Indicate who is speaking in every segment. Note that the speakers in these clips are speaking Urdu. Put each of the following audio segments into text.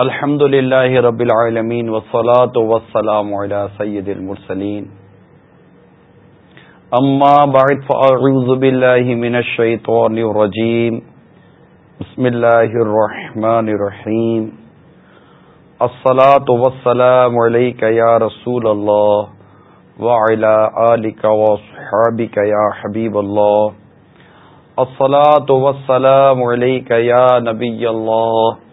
Speaker 1: الحمد للہ رب العالمین وسلاۃ وسلام علی سید المرسلین. اما بعد فاعوذ باللہ من الشیطان الرجیم. بسم اللہ الرحمن الرحیم. الصلاة والسلام علیک یا رسول اللہ وعلی آلک وصحابک یا حبیب اللہ. الصلاة والسلام علیک یا نبی اللہ.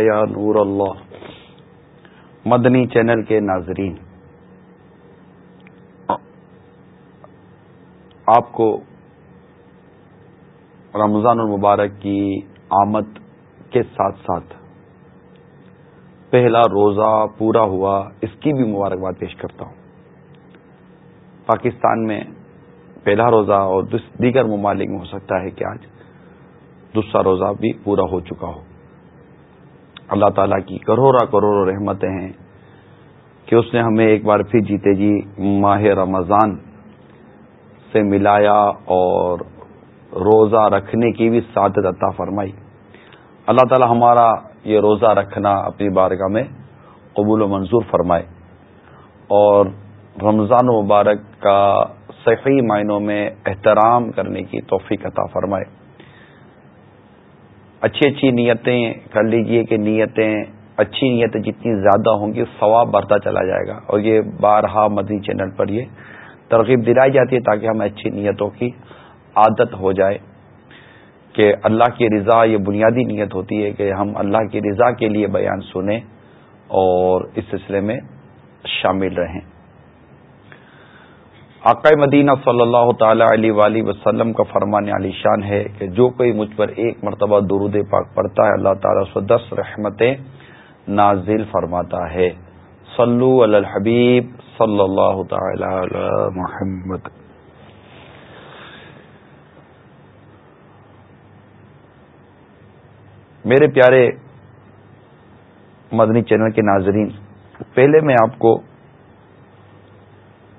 Speaker 1: یا نور اللہ مدنی چینل کے ناظرین، آپ کو رمضان المبارک کی آمد کے ساتھ ساتھ پہلا روزہ پورا ہوا، اس کی بھی مبارکباد پیش کرتا ہوں۔ پاکستان میں پہلا روزہ اور دیگر ممالک میں ہو سکتا ہے کہ آج دوسرا روزہ بھی پورا ہو چکا ہو۔ اللہ تعالیٰ کی کروڑا کروڑوں رحمتیں ہیں کہ اس نے ہمیں ایک بار پھر جیتے جی ماہ رمضان سے ملایا اور روزہ رکھنے کی بھی سعادت عطا فرمائی۔ اللہ تعالی ہمارا یہ روزہ رکھنا اپنی بارگاہ میں قبول و منظور فرمائے۔ اور رمضان و مبارک کا صحیح معنوں میں احترام کرنے کی توفیق عطا فرمائے۔ اچھی اچھی نیتیں کر لیجیے کہ نیتیں اچھی نیتیں جتنی زیادہ ہوں گی، ثواب بڑھتا چلا جائے گا۔ اور یہ بارہا مدنی چینل پر یہ ترغیب دلائی جاتی ہے تاکہ ہمیں اچھی نیتوں کی عادت ہو جائے کہ اللہ کی رضا، یہ بنیادی نیت ہوتی ہے کہ ہم اللہ کی رضا کے لیے بیان سنیں اور اس سلسلے میں شامل رہیں۔ آقا مدینہ صلی اللہ تعالی علیہ وآلہ وسلم کا فرمان علی شان ہے کہ جو کوئی مجھ پر ایک مرتبہ درود پاک پڑتا ہے، اللہ تعالیٰ سے دس رحمتیں نازل فرماتا ہے۔ صلو علی الحبیب صلی اللہ تعالی علی محمد۔ میرے پیارے مدنی چینل کے ناظرین، پہلے میں آپ کو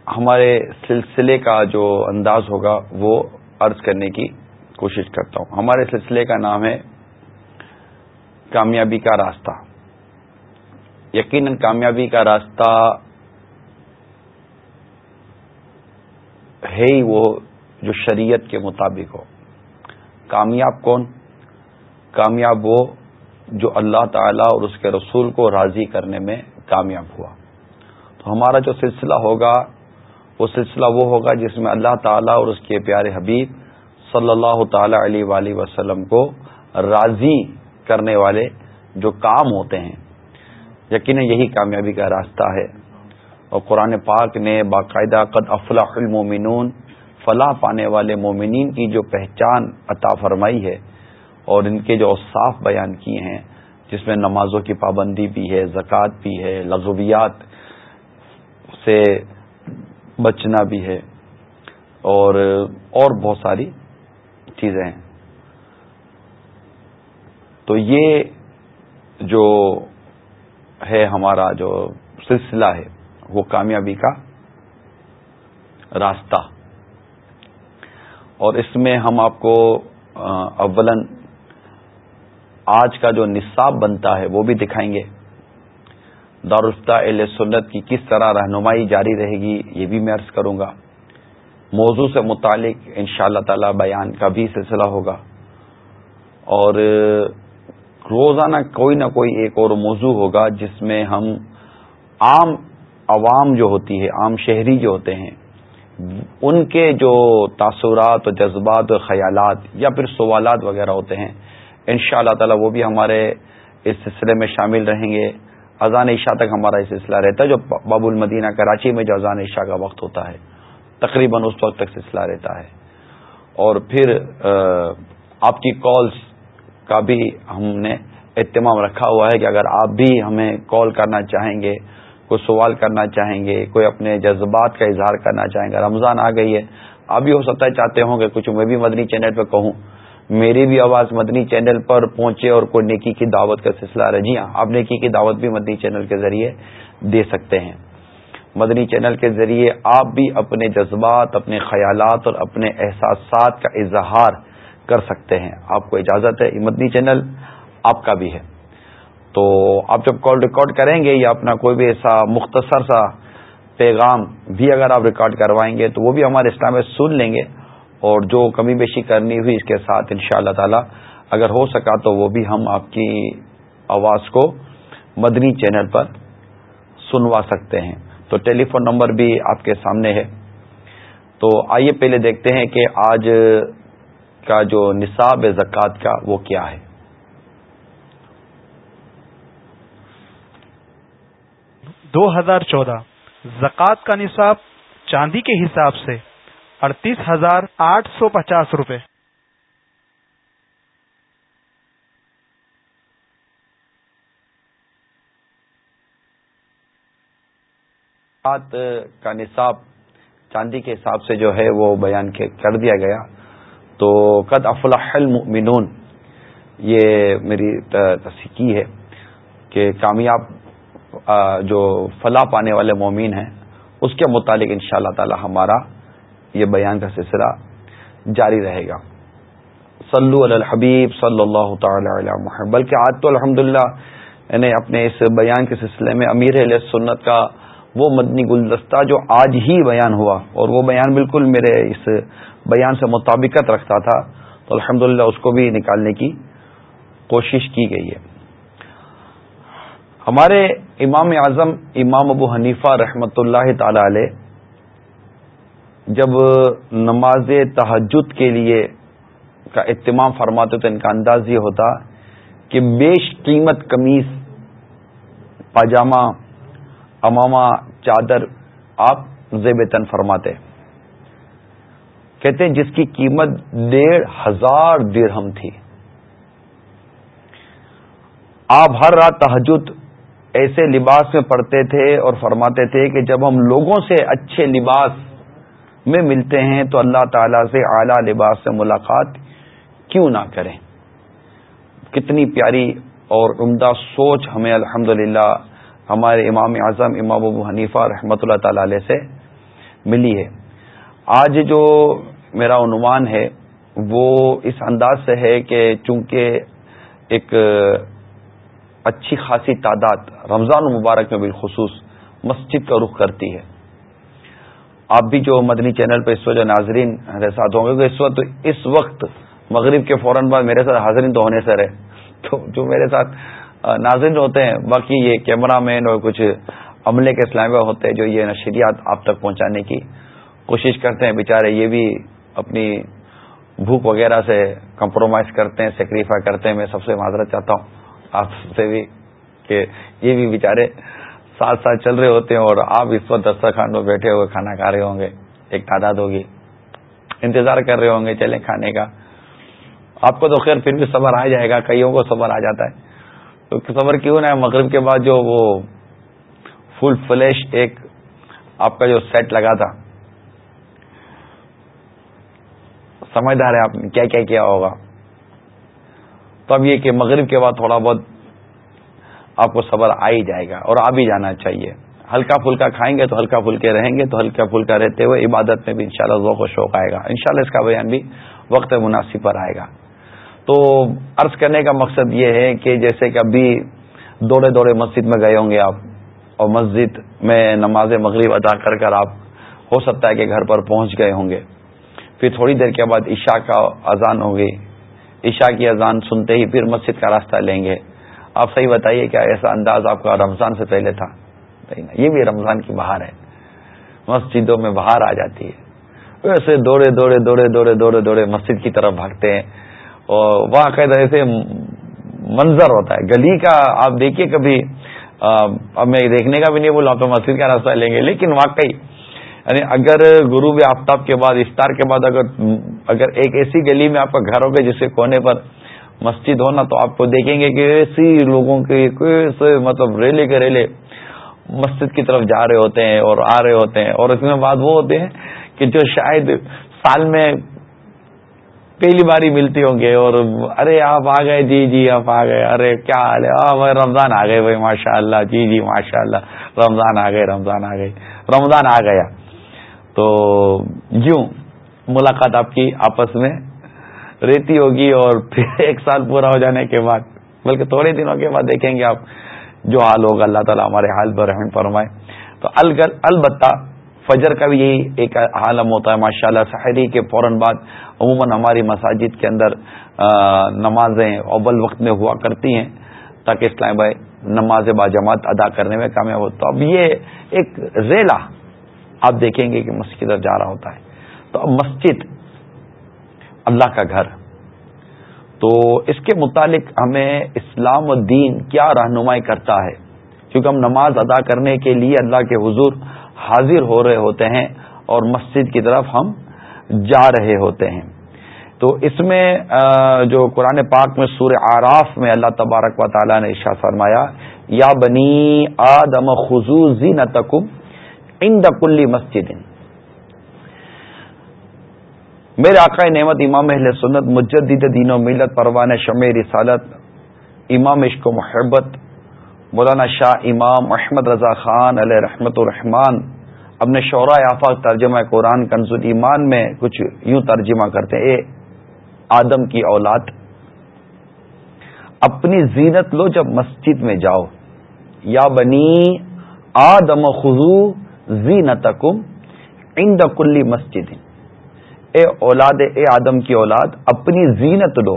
Speaker 1: ہمارے سلسلے کا جو انداز ہوگا وہ عرض کرنے کی کوشش کرتا ہوں۔ ہمارے سلسلے کا نام ہے کامیابی کا راستہ۔ یقیناً کامیابی کا راستہ ہے ہی وہ جو شریعت کے مطابق ہو۔ کامیاب کون؟ کامیاب وہ جو اللہ تعالی اور اس کے رسول کو راضی کرنے میں کامیاب ہوا۔ تو ہمارا جو سلسلہ ہوگا وہ سلسلہ وہ ہوگا جس میں اللہ تعالیٰ اور اس کے پیارے حبیب صلی اللہ تعالی علیہ وآلہ وسلم کو راضی کرنے والے جو کام ہوتے ہیں۔ یقیناً یہی کامیابی کا راستہ ہے۔ اور قرآن پاک نے باقاعدہ قد افلاح المومنون، فلاح پانے والے مومنین کی جو پہچان عطا فرمائی ہے اور ان کے جو صاف بیان کیے ہیں، جس میں نمازوں کی پابندی بھی ہے، زکوٰۃ بھی ہے، لغویات سے بچنا بھی ہے اور اور بہت ساری چیزیں ہیں۔ تو یہ جو ہے ہمارا جو سلسلہ ہے، وہ کامیابی کا راستہ۔ اور اس میں ہم آپ کو اولن آج کا جو نصاب بنتا ہے، وہ بھی دکھائیں گے۔ دارالفتہ اہل سنت کی کس طرح رہنمائی جاری رہے گی، یہ بھی میں عرض کروں گا۔ موضوع سے متعلق ان شاء اللہ تعالی بیان کا بھی سلسلہ ہوگا۔ اور روزانہ کوئی نہ کوئی ایک اور موضوع ہوگا جس میں ہم عام عوام جو ہوتی ہے، عام شہری جو ہوتے ہیں، ان کے جو تاثرات و جذبات و خیالات یا پھر سوالات وغیرہ ہوتے ہیں ان شاء اللہ تعالی وہ بھی ہمارے اس سلسلے میں شامل رہیں گے۔ اذان عشاء تک ہمارا یہ سلسلہ رہتا ہے، جو باب المدینہ کراچی میں جو اذان عشاء کا وقت ہوتا ہے، تقریباً اس وقت تک سلسلہ رہتا ہے۔ اور پھر آپ کی کالز کا بھی ہم نے اہتمام رکھا ہوا ہے کہ اگر آپ بھی ہمیں کال کرنا چاہیں گے، کوئی سوال کرنا چاہیں گے، کوئی اپنے جذبات کا اظہار کرنا چاہیں گے، رمضان آ گئی ہے، آپ بھی ہو سکتا ہے، چاہتے ہوں کہ کچھ میں بھی مدنی چینل پہ کہوں۔ میری بھی آواز مدنی چینل پر پہنچے اور کوئی نیکی کی دعوت کا سلسلہ رہے جی ہاں آپ نیکی کی دعوت بھی مدنی چینل کے ذریعے دے سکتے ہیں۔ مدنی چینل کے ذریعے آپ بھی اپنے جذبات، اپنے خیالات اور اپنے احساسات کا اظہار کر سکتے ہیں۔ آپ کو اجازت ہے مدنی چینل آپ کا بھی ہے۔ تو آپ جب کال ریکارڈ کریں گے یا اپنا کوئی بھی ایسا مختصر سا پیغام بھی اگر آپ ریکارڈ کروائیں گے تو وہ بھی ہمارے اسلام میں سن لیں گے۔ اور جو کمی بیشی کرنی ہوئی اس کے ساتھ ان شاء اللہ تعالی اگر ہو سکا تو وہ بھی ہم آپ کی آواز کو مدنی چینل پر سنوا سکتے ہیں۔ تو ٹیلی فون نمبر بھی آپ کے سامنے ہے۔ تو آئیے پہلے دیکھتے ہیں کہ آج کا جو نصاب زکوٰۃ کا وہ کیا ہے۔
Speaker 2: دو ہزار چودہ۔ زکوٰۃ کا نصاب چاندی کے حساب سے اڑتیس ہزار آٹھ سو پچاس روپے۔
Speaker 1: کا نصاب چاندی کے حساب سے جو ہے وہ بیان کر دیا گیا۔ تو قد افلاح المؤمنون، یہ میری تصحیقی ہے کہ کامیاب جو فلاح پانے والے مومین ہیں، اس کے متعلق ان شاء اللہ تعالی ہمارا یہ بیان کا سلسلہ جاری رہے گا۔ صلو علی الحبیب صلی اللہ تعالی علی محمد۔ بلکہ آج تو الحمدللہ یعنی اپنے اس بیان کے سلسلے میں امیر علیہ سنت کا وہ مدنی گلدستہ جو آج ہی بیان ہوا اور وہ بیان بالکل میرے اس بیان سے مطابقت رکھتا تھا، تو الحمد اس کو بھی نکالنے کی کوشش کی گئی ہے۔ ہمارے امام اعظم امام ابو حنیفہ رحمۃ اللہ تعالی علیہ جب نماز تحجد کے لیے کا اہتمام فرماتے تو ان کا انداز یہ ہوتا کہ بیش قیمت قمیض پاجامہ، امامہ، چادر آپ زیب تن فرماتے کہتے ہیں جس کی قیمت ڈیڑھ ہزار درہم تھی۔ آپ ہر رات تحجد ایسے لباس میں پڑھتے تھے اور فرماتے تھے کہ جب ہم لوگوں سے اچھے لباس میں ملتے ہیں تو اللہ تعالی سے اعلی لباس سے ملاقات کیوں نہ کریں؟ کتنی پیاری اور عمدہ سوچ ہمیں الحمد ہمارے امام اعظم امام ابو حنیفہ رحمۃ اللہ تعالی علیہ سے ملی ہے۔ آج جو میرا عنوان ہے وہ اس انداز سے ہے کہ چونکہ ایک اچھی خاصی تعداد رمضان المبارک میں بالخصوص مسجد کا رخ کرتی ہے آپ بھی جو مدنی چینل پہ اس وقت جو ناظرین میرے ساتھ ہوں گے اس وقت اس وقت مغرب کے فوراً بعد میرے ساتھ حاضرین تو ہونے سے رہے۔ تو جو میرے ساتھ ناظرین ہوتے ہیں، باقی یہ کیمرہ مین اور کچھ عملے کے اسلامیہ ہوتے ہیں جو یہ نشریات آپ تک پہنچانے کی کوشش کرتے ہیں۔ بیچارے یہ بھی اپنی بھوک وغیرہ سے کمپرومائز کرتے ہیں، سیکریفائی کرتے ہیں۔ میں سب سے معذرت چاہتا ہوں آپ سے بھی کہ یہ بھی بیچارے ساتھ ساتھ چل رہے ہوتے ہیں اور آپ اس وقت دسترخوان میں بیٹھے ہوئے کھانا کھا رہے ہوں گے، ایک تعداد ہوگی۔ انتظار کر رہے ہوں گے چلیں کھانے کا۔ آپ کو تو خیر پھر بھی صبر آ جائے گا، کئیوں کو صبر آ جاتا ہے؟ تو صبر کیوں نہ مغرب کے بعد جو وہ فل فلیش ایک آپ کا جو سیٹ لگا تھا۔ سمجھدار ہے آپ نے کیا کیا کیا ہوگا۔ تو اب یہ کہ مغرب کے بعد تھوڑا بہت آپ کو صبر آ ہی جائے گا اور آ بھی جانا چاہیے۔ ہلکا پھلکا کھائیں گے تو ہلکا پھلکے رہیں گے، تو ہلکا پھلکا رہتے ہوئے عبادت میں بھی انشاءاللہ ذوق و شوق آئے گا۔ انشاءاللہ اس کا بیان بھی وقت مناسب پر آئے گا۔ تو عرض کرنے کا مقصد یہ ہے کہ جیسے کہ ابھی دوڑے دوڑے مسجد میں گئے ہوں گے آپ، اور مسجد میں نماز مغرب ادا کر کر آپ ہو سکتا ہے کہ گھر پر پہنچ گئے ہوں گے۔ پھر تھوڑی دیر کے بعد عشاء کا اذان ہوگی۔ عشاء کی اذان سنتے ہی پھر مسجد کا راستہ لیں گے۔ آپ صحیح بتائیے کیا ایسا انداز آپ کا رمضان سے پہلے تھا؟ یہ بھی رمضان کی بہار ہے۔ مسجدوں میں بہار آ جاتی ہے۔ ویسے دوڑے دوڑے دوڑے دوڑے دوڑے دوڑے مسجد کی طرف بھاگتے ہیں۔ اور وہاں ایسے منظر ہوتا ہے۔ گلی کا آپ دیکھیے کبھی اب میں دیکھنے کا بھی نہیں بولا تو مسجد کا راستہ لیں گے، لیکن واقعی یعنی اگر غروب آفتاب کے بعد، افطار کے بعد اگر اگر ایک ایسی گلی میں آپ کا گھر ہوگا جس کے کونے پر مسجد ہونا تو آپ کو دیکھیں گے کہ ایسی لوگوں کے مطلب ریلے کے ریلے مسجد کی طرف جا رہے ہوتے ہیں اور آ رہے ہوتے ہیں اور اس میں بعد وہ ہوتے ہیں کہ جو شاید سال میں پہلی باری ملتی ہوں گے اور ارے آپ آ گئے جی جی آپ آ گئے، ارے کیا حال ہے؟ رمضان آ گئے، بھائی ماشاء اللہ جی جی ماشاء اللہ رمضان آ گئے، رمضان آ گئے، رمضان آ گیا۔ تو یوں ملاقات آپ کی آپس میں ریتی ہوگی اور پھر ایک سال پورا ہو جانے کے بعد، بلکہ تھوڑے دنوں کے بعد دیکھیں گے آپ جو حال ہوگا۔ اللہ تعالیٰ ہمارے حال پر رحم فرمائے۔ تو البتہ فجر کا بھی یہی ایک عالم ہوتا ہے ماشاء اللہ سحری کے فوراً بعد عموماً ہماری مساجد کے اندر نمازیں اول وقت میں ہوا کرتی ہیں، تاکہ اسلام بھائی نماز با جماعت ادا کرنے میں کامیاب ہو۔ تو اب یہ ایک ریلا آپ دیکھیں گے کہ مسجد جا رہا ہوتا ہے۔ تو اب مسجد اللہ کا گھر۔ تو اس کے متعلق ہمیں اسلام و دین کیا رہنمائی کرتا ہے؟ کیونکہ ہم نماز ادا کرنے کے لیے اللہ کے حضور حاضر ہو رہے ہوتے ہیں اور مسجد کی طرف ہم جا رہے ہوتے ہیں۔ تو اس میں جو قرآن پاک میں سور آراف میں اللہ تبارک و تعالیٰ نے ارشا فرمایا، یا بنی آدم خزوزی نہ تکم ان دکلی مسجد۔ میرے آقا نعمت امام اہل سنت، مجدد دین و ملت، پروان شمع رسالت، امام عشق و محبت، مولانا شاہ امام احمد رضا خان علیہ رحمت الرحمان اپنے شعرا آفاق ترجمہ قرآن کنز ایمان میں کچھ یوں ترجمہ کرتے اے آدم کی اولاد، اپنی زینت لو جب مسجد میں جاؤ، یا بنی آدم خزو زینت کم ان کلی مسجد۔ اے اولاد، اے آدم کی اولاد، اپنی زینت لو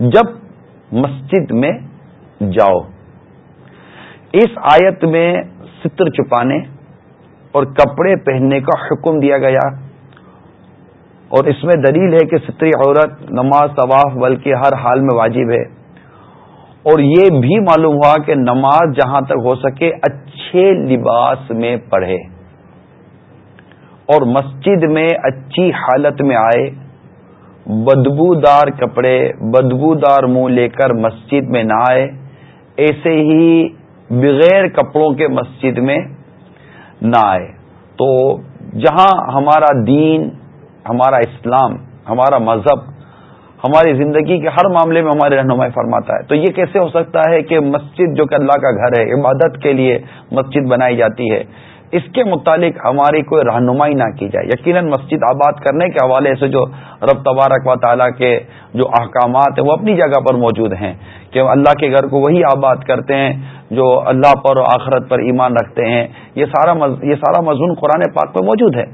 Speaker 1: جب مسجد میں جاؤ۔ اس آیت میں ستر چھپانے اور کپڑے پہننے کا حکم دیا گیا۔ اور اس میں دلیل ہے کہ ستری عورت نماز طواف بلکہ ہر حال میں واجب ہے۔ اور یہ بھی معلوم ہوا کہ نماز جہاں تک ہو سکے، اچھے لباس میں پڑھے۔ اور مسجد میں اچھی حالت میں آئے بدبو دار کپڑے بدبو دار منہ لے کر مسجد میں نہ آئے، ایسے ہی بغیر کپڑوں کے مسجد میں نہ آئے۔ تو جہاں ہمارا دین، ہمارا اسلام، ہمارا مذہب، ہماری زندگی کے ہر معاملے میں ہمارے رہنمائی فرماتا ہے، تو یہ کیسے ہو سکتا ہے کہ مسجد جو کہ اللہ کا گھر ہے، عبادت کے لیے مسجد بنائی جاتی ہے اس کے متعلق ہماری کوئی رہنمائی نہ کی جائے۔ یقیناً مسجد آباد کرنے کے حوالے سے جو رب تبارک و تعالیٰ کے جو احکامات ہیں وہ اپنی جگہ پر موجود ہیں کہ اللہ کے گھر کو وہی آباد کرتے ہیں جو اللہ پر و آخرت پر ایمان رکھتے ہیں۔ یہ سارا یہ سارا مضمون قرآن پاک میں موجود ہے۔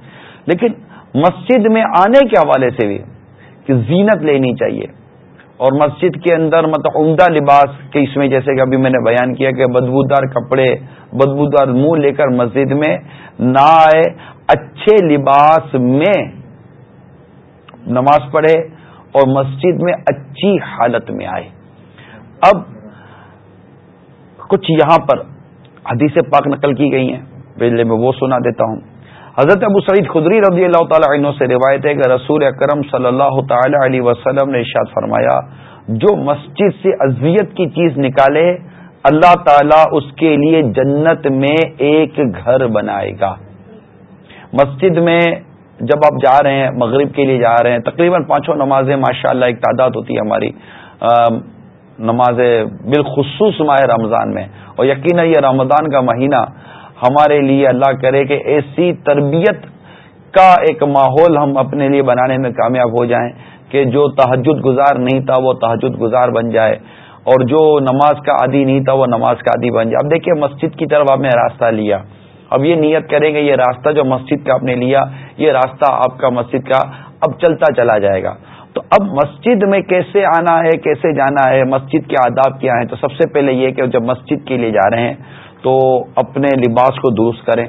Speaker 1: لیکن مسجد میں آنے کے حوالے سے بھی کہ زینت لینی چاہیے۔ اور مسجد کے اندر مطلب عمدہ لباس کے اس میں، جیسے کہ ابھی میں نے بیان کیا کہ بدبودار کپڑے، بدبودار منہ لے کر مسجد میں نہ آئے اچھے لباس میں نماز پڑھے اور مسجد میں اچھی حالت میں آئے۔ اب کچھ یہاں پر حدیث پاک نقل کی گئی ہیں۔ پہلے میں وہ سنا دیتا ہوں۔ حضرت ابو سعید خدری رضی اللہ تعالی عنہ سے روایت ہے کہ رسول اکرم صلی اللہ تعالی علیہ وسلم نے ارشاد فرمایا، جو مسجد سے اذیت کی چیز نکالے، اللہ تعالی اس کے لیے جنت میں ایک گھر بنائے گا۔ مسجد میں جب آپ جا رہے ہیں، مغرب کے لیے جا رہے ہیں، تقریباً پانچوں نمازیں ماشاء اللہ ایک تعداد ہوتی ہے ہماری۔ نمازیں بالخصوص ماہ رمضان میں۔ اور یقیناً یہ رمضان کا مہینہ ہمارے لیے اللہ کرے کہ ایسی تربیت کا ایک ماحول ہم اپنے لیے بنانے میں کامیاب ہو جائیں کہ جو تحجد گزار نہیں تھا وہ تحجد گزار بن جائے اور جو نماز کا عادی نہیں تھا وہ نماز کا عادی بن جائے۔ اب دیکھیے مسجد کی طرف آپ نے راستہ لیا۔ اب یہ نیت کریں گے یہ راستہ جو مسجد کا آپ نے لیا، یہ راستہ آپ کا مسجد کا اب چلتا چلا جائے گا۔ تو اب مسجد میں کیسے آنا ہے، کیسے جانا ہے، مسجد کے آداب کیا ہیں؟ تو سب سے پہلے یہ کہ جب مسجد کے لیے جا رہے ہیں تو اپنے لباس کو درست کریں۔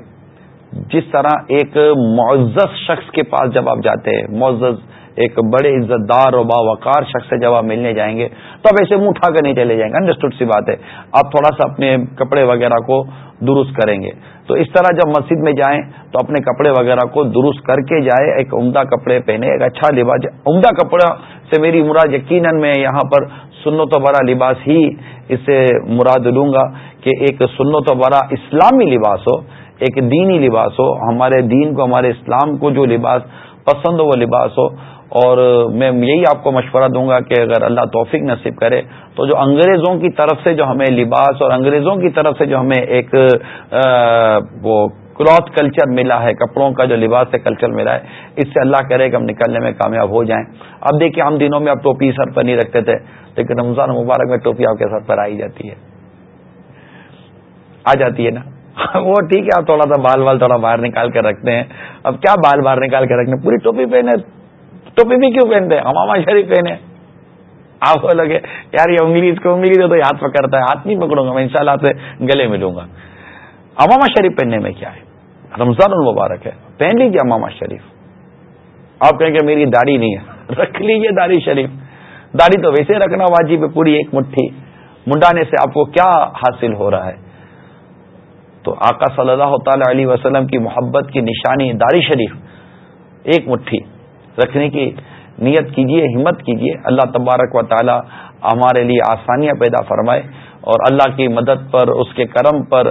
Speaker 1: جس طرح ایک معزز شخص کے پاس جب آپ جاتے ہیں، معزز ایک بڑے عزت دار اور باوقار شخص سے جب آپ ملنے جائیں گے، تو آپ ایسے منہ اٹھا کر نہیں چلے جائیں گے۔ انڈرسٹوڈ سی بات ہے۔ آپ تھوڑا سا اپنے کپڑے وغیرہ کو درست کریں گے۔ تو اس طرح جب مسجد میں جائیں، تو اپنے کپڑے وغیرہ کو درست کر کے جائے، ایک عمدہ کپڑے پہنے، ایک اچھا لباس۔ عمدہ کپڑا سے میری مراد یقیناً میں یہاں پر سنت و بڑا لباس ہی اسے مراد لوں گا کہ ایک سنت و بڑا اسلامی لباس ہو، ایک دینی لباس ہو۔ ہمارے دین کو، ہمارے اسلام کو جو لباس پسند ہو، وہ لباس ہو۔ اور میں یہی آپ کو مشورہ دوں گا کہ اگر اللہ توفیق نصیب کرے تو جو انگریزوں کی طرف سے جو ہمیں لباس اور انگریزوں کی طرف سے جو ہمیں ایک وہ کلوتھ کلچر ملا ہے، کپڑوں کا جو لباس ہے کلچر ملا ہے، اس سے اللہ کرے کہ ہم نکلنے میں کامیاب ہو جائیں۔ اب دیکھیے عام دنوں میں اب ٹوپی سر پر نہیں رکھتے تھے، لیکن رمضان مبارک میں ٹوپی آپ کے سر پر آئی جاتی ہے۔ آ جاتی ہے نا؟ وہ ٹھیک ہے، آپ تھوڑا سا بال بال تھوڑا باہر نکال کر رکھتے ہیں۔ اب کیا بال باہر نکال کے رکھنے؟ پوری ٹوپی پہنے ٹوپی بھی کیوں پہنتے ہیں؟ ہماما شریف پہنے آپ کو لگے، یار یہ انگلی، اس کو انگلی دے تو ہاتھ پکڑتا ہے۔ ہاتھ نہیں پکڑوں گا میں، انشاءاللہ شاء سے گلے ملوں گا۔ اماما شریف پہننے میں کیا ہے؟ رمضان المبارک ہے۔ پہن لیجیے اماما شریف۔ آپ کہیں کہ میری داڑھی نہیں ہے۔ رکھ لیجیے داڑھی شریف۔ داڑھی تو ویسے رکھنا واجب ہے، پوری ایک مٹھی۔ منڈانے سے آپ کو کیا حاصل ہو رہا ہے؟ تو آقا صلی اللہ تعالی علیہ وسلم کی محبت کی نشانی، داڑھی شریف، ایک مٹھی۔ رکھنے کی نیت کیجیے ہمت کیجیے اللہ تبارک و تعالی ہمارے لیے آسانیاں پیدا فرمائے اور اللہ کی مدد پر، اس کے کرم پر،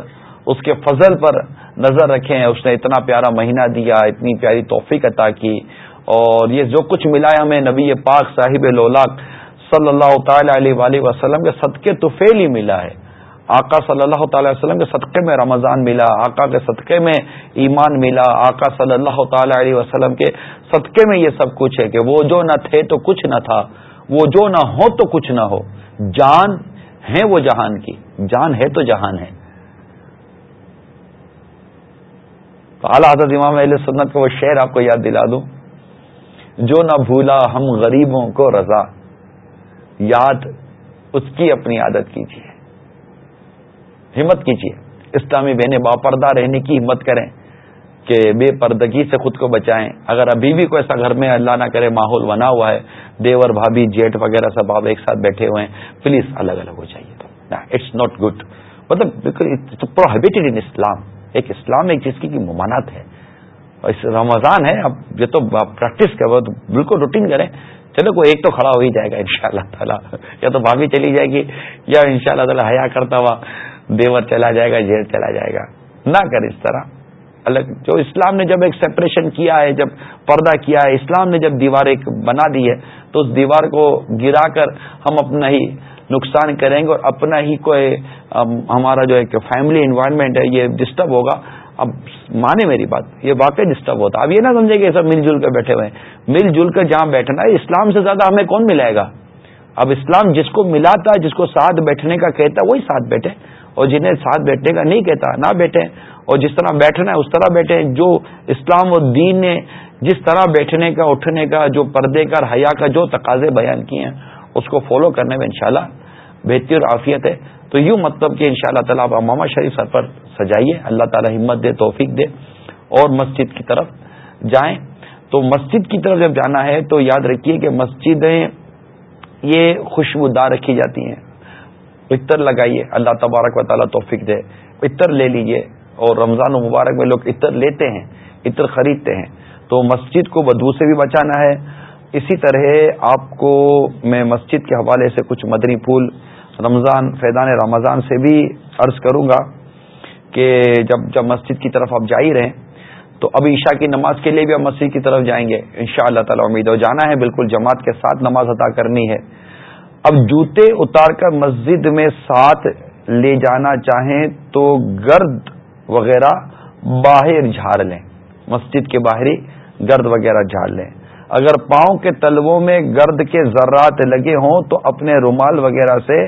Speaker 1: اس کے فضل پر نظر رکھیں۔ اس نے اتنا پیارا مہینہ دیا، اتنی پیاری توفیق عطا کی۔ اور یہ جو کچھ ملا ہے ہمیں نبی پاک صاحب لولاک صلی اللہ تعالی علیہ وآلہ وسلم کے صدقے توفیل ہی ملا ہے۔ آقا صلی اللہ تعالی وسلم کے صدقے میں رمضان ملا، آقا کے صدقے میں ایمان ملا، آقا صلی اللہ تعالی علیہ وسلم کے صدقے میں یہ سب کچھ ہے کہ وہ جو نہ تھے تو کچھ نہ تھا، وہ جو نہ ہو تو کچھ نہ ہو۔ جان ہے وہ جہان کی، جان ہے تو جہان ہے۔ تو اعلیٰ حضرت امام علیہ سنت کو وہ شعر آپ کو یاد دلا دوں۔ جو نہ بھولا ہم غریبوں کو رضا، یاد اس کی اپنی عادت کیجیے۔ ہمت کیجیے اسلامی بہنیں باپردہ رہنے کی ہمت کریں کہ بے پردگی سے خود کو بچائیں۔ اگر ابھی بھی کوئی ایسا گھر میں اللہ نہ کرے، ماحول بنا ہوا ہے، دیور بھابھی، جیٹ وغیرہ سب آپ ایک ساتھ بیٹھے ہوئے ہیں، پلیز الگ الگ ہو جائیے تو۔ اٹس ناٹ گڈ مطلب پروہیبیٹڈ ان اسلام ایک اسلام ایک چیز کی ممانات ہے۔ اس رمضان ہے، اب یہ تو پریکٹس کرو تو بالکل روٹین کریں۔ چلو کوئی ایک تو کھڑا ہو ہی جائے گا ان شاء اللہ تعالیٰ۔ یا تو بھابھی چلی جائے گی، یا ان شاء اللہ تعالیٰ حیا کرتا ہوا۔ دیور چلا جائے گا جیل چلا جائے گا۔ نہ کر اس طرح۔ الگ جو اسلام نے جب ایک سپریشن کیا ہے، جب پردہ کیا ہے، اسلام نے جب دیوار ایک بنا دی ہے، تو اس دیوار کو گرا کر ہم اپنا ہی نقصان کریں گے اور اپنا ہی کوئی ہمارا جو ایک فیملی انوائرمنٹ ہے، یہ ڈسٹرب ہوگا۔ اب مانے میری بات، یہ واقعی ڈسٹرب ہوتا اب یہ نہ سمجھے کہ سب مل جل کر بیٹھے ہوئے ہیں۔ مل جل کر جہاں بیٹھنا ہے، اسلام سے زیادہ ہمیں کون ملائے گا؟ اب اسلام جس کو ملاتا جس کو ساتھ بیٹھنے کا کہتا وہی ساتھ بیٹھے۔ اور جنہیں ساتھ بیٹھنے کا نہیں کہتا، نہ بیٹھے اور جس طرح بیٹھنا ہے، اس طرح بیٹھے جو اسلام و دین نے جس طرح بیٹھنے کا، اٹھنے کا، جو پردے کا حیا کا، جو تقاضے بیان کیے ہیں، اس کو فالو کرنے میں انشاءاللہ بہتری اور عافیت ہے۔ تو یوں مطلب کہ ان شاء اللہ تعالیٰ آپ امامہ شریف سر پر سجائیے۔ اللہ تعالیٰ ہمت دے، توفیق دے۔ اور مسجد کی طرف جائیں۔ تو مسجد کی طرف جب جانا ہے، تو یاد رکھیے کہ مسجدیں یہ خوشبودار رکھی جاتی ہیں۔ عطر لگائیے، اللہ تبارک و تعالیٰ توفیق دے۔ عطر لے لیجیے اور رمضان و مبارک میں لوگ عطر لیتے ہیں، عطر خریدتے ہیں۔ تو مسجد کو بدبو سے بھی بچانا ہے۔ اسی طرح آپ کو میں مسجد کے حوالے سے کچھ مدنی پھول رمضان، فیضان رمضان سے بھی عرض کروں گا کہ جب جب مسجد کی طرف آپ جا ہی رہیں، تو اب عشاء کی نماز کے لیے بھی آپ مسجد کی طرف جائیں گے۔ ان شاء اللہ تعالیٰ امید ہو، جانا ہے بالکل جماعت کے ساتھ نماز ادا کرنی ہے۔ اب جوتے اتار کر مسجد میں ساتھ لے جانا چاہیں تو گرد وغیرہ باہر جھاڑ لیں۔ مسجد کے باہری گرد وغیرہ جھاڑ لیں۔ اگر پاؤں کے تلووں میں گرد کے ذرات لگے ہوں تو اپنے رومال وغیرہ سے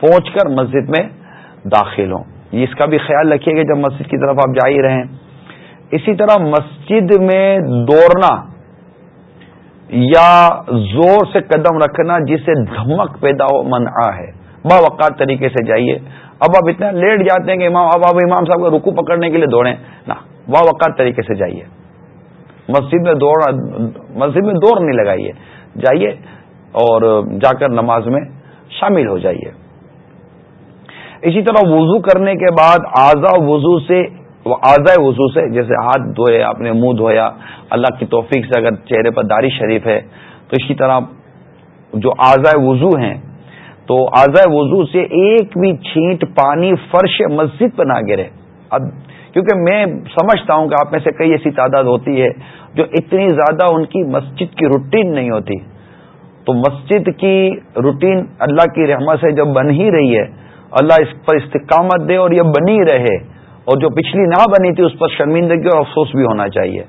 Speaker 1: پہنچ کر مسجد میں داخل ہوں۔ اس کا بھی خیال رکھیے گا جب مسجد کی طرف آپ جا ہی رہیں اسی طرح مسجد میں دوڑنا یا زور سے قدم رکھنا جسے دھمک پیدا ہو، منع ہے۔ باوقات طریقے سے جائیے۔ اب آپ اتنا لیٹ جاتے ہیں کہ امام، اب آپ امام صاحب کو رکو پکڑنے کے لیے دوڑیں۔ نہ باوقات طریقے سے جائیے۔ مسجد میں دوڑ، مسجد میں دوڑ نہیں لگائیے۔ جائیے اور جا کر نماز میں شامل ہو جائیے۔ اسی طرح وضو کرنے کے بعد اعضا وضو سے وہ آزائے وضو سے، جیسے ہاتھ دھوئے اپنے منہ دھویا، اللہ کی توفیق سے اگر چہرے پر داری شریف ہے، تو اسی طرح جو آزائے وضو ہیں، تو آزائے وضو سے ایک بھی چھینٹ پانی فرش مسجد پہ نہ گرے۔ اب کیونکہ میں سمجھتا ہوں کہ آپ میں سے کئی ایسی تعداد ہوتی ہے جو اتنی زیادہ ان کی مسجد کی روٹین نہیں ہوتی۔ تو مسجد کی روٹین اللہ کی رحمت سے جب بن ہی رہی ہے، اللہ اس پر استقامت دے اور یہ بنی رہے۔ اور جو پچھلی نہ بنی تھی اس پر شرمندگی اور افسوس بھی ہونا چاہیے۔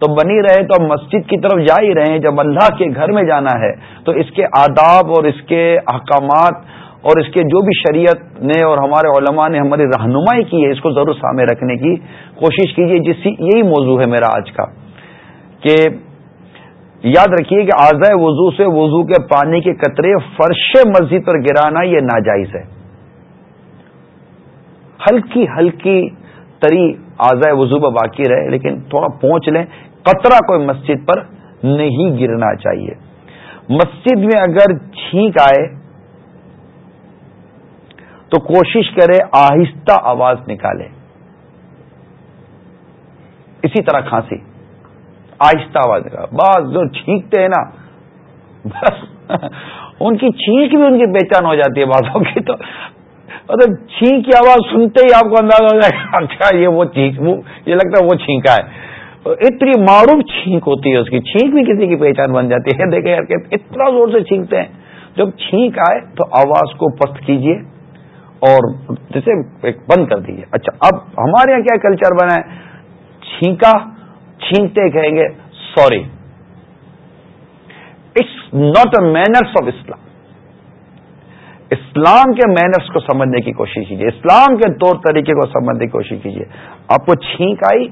Speaker 1: تو بنی رہے تو اب مسجد کی طرف جا ہی رہے ہیں۔ جب اللہ کے گھر میں جانا ہے تو اس کے آداب اور اس کے احکامات اور اس کے جو بھی شریعت نے اور ہمارے علماء نے ہماری رہنمائی کی ہے، اس کو ضرور سامنے رکھنے کی کوشش کیجیے جس یہی موضوع ہے میرا آج کا کہ یاد رکھیے کہ آزائے وضو سے وضو کے پانی کے قطرے فرش مسجد پر گرانا یہ ناجائز ہے۔ ہلکی ہلکی تری آزائے وضو پر باقی رہے، لیکن تھوڑا پہنچ لیں، قطرہ کوئی مسجد پر نہیں گرنا چاہیے۔ مسجد میں اگر چھینک آئے تو کوشش کرے آہستہ آواز نکالے۔ اسی طرح کھانسی۔ آہستہ آواز نکال بعض جو چھینکتے ہیں نا، بس، ان کی چھینک بھی ان کی پہچان ہو جاتی ہے بازوں کی تو۔ مطلب چھینک کی آواز سنتے ہی آپ کو اندازہ ہو جائے گا اچھا یہ وہ چھینک یہ لگتا ہے وہ چھینکا ہے۔ اتنی معروف چھینک ہوتی ہے اس کی۔ چھینک بھی کسی کی پہچان بن جاتی ہے۔ دیکھیں یار کہ اتنا زور سے چھینکتے ہیں۔ جب چھینک آئے تو آواز کو پست کیجیے اور جسے بند کر دیجیے اچھا اب ہمارے یہاں کیا کلچر بنا ہے؟ چھینکا، چھینکتے کہیں گے sorry. It's not a manners of Islam اسلام کے مینرس کو سمجھنے کی کوشش کیجیے اسلام کے طور طریقے کو سمجھنے کی کوشش کیجیے آپ کو چھینک آئی،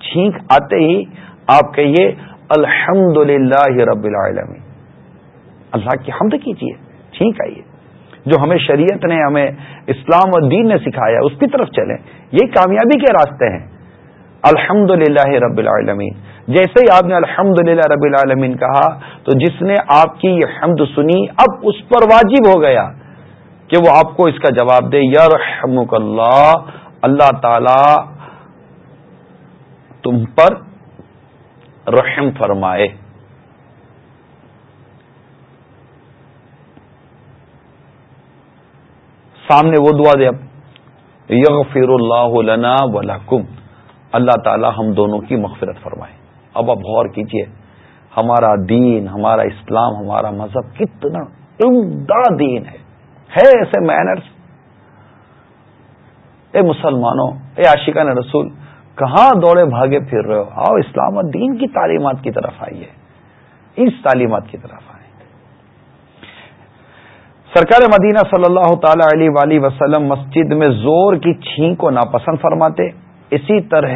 Speaker 1: چھینک آتے ہی آپ کہیے الحمد للہ رب العالمین۔ اللہ کی حمد کیجیے چھینک آئیے۔ جو ہمیں شریعت نے ہمیں اسلام اور دین نے سکھایا، اس کی طرف چلیں۔ یہ کامیابی کے راستے ہیں۔ الحمد رب العالمین۔ جیسے ہی آپ نے الحمد رب العالمین کہا، تو جس نے آپ کی یہ حمد سنی، اب اس پر واجب ہو گیا۔ کہ وہ آپ کو اس کا جواب دے یار اللہ اللہ تعالی تم پر رحم فرمائے۔ سامنے وہ دعا دے۔ اب یغفر اللہ لنا ولکم۔ اللہ تعالی ہم دونوں کی مغفرت فرمائے۔ اب اب غور کیجیے، ہمارا دین، ہمارا اسلام، ہمارا مذہب کتنا عمدہ دین ہے۔ ہے ایسے مینرس اے مسلمانوں، اے عاشقان رسول، کہاں دوڑے بھاگے پھر رہے ہو؟ آؤ اسلام اور دین کی تعلیمات کی طرف آئیے۔ اس تعلیمات کی طرف آئیے۔ سرکار مدینہ صلی اللہ تعالی علیہ وسلم مسجد میں زور کی چھین کو ناپسند فرماتے، اسی طرح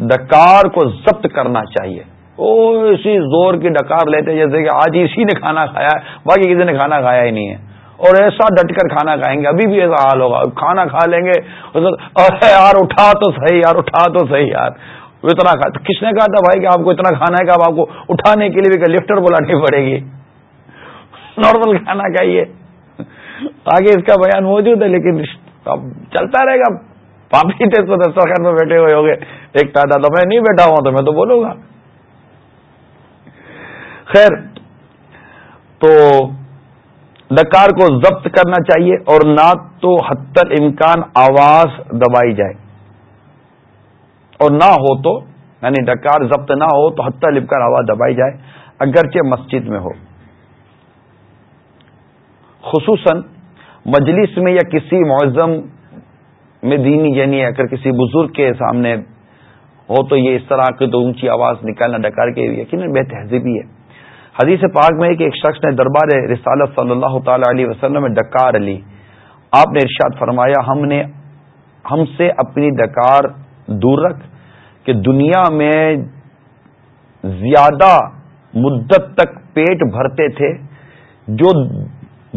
Speaker 1: ڈکار کو ضبط کرنا چاہیے۔ او، اسی زور کی ڈکار لیتے، جیسے کہ آج اسی نے کھانا کھایا ہے، باقی کسی نے کھانا کھایا ہی نہیں ہے۔ اور ایسا ڈٹ کر کھانا کھائیں گے۔ ابھی بھی ایسا حال ہوگا۔ کھانا کھا لیں گے۔ ارے یار، اٹھا تو صحیح یار، اٹھا تو صحیح یار۔ اتنا کھا کس نے کہا تھا بھائی کہ آپ کو اتنا کھانا ہے کہ آپ کو اٹھانے کے لیے بھی لفٹر بلانی پڑے گی؟ نارمل کھانا کھائیے۔ آگے اس کا بیان موجود ہے، لیکن اب چلتا رہے گا۔ پاپی تھے تو دسترخوان میں بیٹھے ہوئے ہوگے ایک تعداد میں نہیں بیٹھا ہوا تو میں تو بولوں گا۔ خیر، تو ڈکار کو ضبط کرنا چاہیے اور نہ تو حتر امکان آواز دبائی جائے۔ اور نہ ہو تو یعنی ڈکار ضبط نہ ہو تو حتر امکان آواز دبائی جائے، اگرچہ مسجد میں ہو۔ خصوصاً مجلس میں یا کسی معظم میں دینی یعنی اگر کسی بزرگ کے سامنے ہو تو یہ اس طرح کی تو اونچی آواز نکالنا ڈکار کے یقیناً بے تہذیبی ہے۔ حدیث پاک میں کہ ایک شخص نے دربار رسالت صلی اللہ تعالی علیہ وسلم میں ڈکار لی۔ آپ نے ارشاد فرمایا، ہم نے، ہم سے اپنی ڈکار دور رکھ کہ دنیا میں زیادہ مدت تک پیٹ بھرتے تھے۔ جو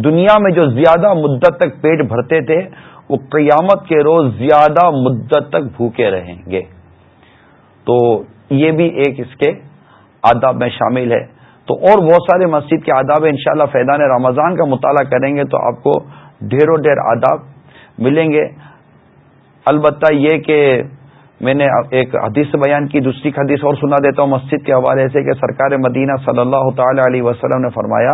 Speaker 1: دنیا میں جو زیادہ مدت تک پیٹ بھرتے تھے، وہ قیامت کے روز زیادہ مدت تک بھوکے رہیں گے۔ تو یہ بھی ایک اس کے آداب میں شامل ہے۔ تو اور بہت سارے مسجد کے آداب ان شاء اللہ فیضان رمضان کا مطالعہ کریں گے تو آپ کو ڈھیروں ڈھیر آداب ملیں گے۔ البتہ یہ کہ میں نے ایک حدیث بیان کی، دوسری حدیث اور سنا دیتا ہوں مسجد کے حوالے سے کہ سرکار مدینہ صلی اللہ تعالی علیہ وسلم نے فرمایا،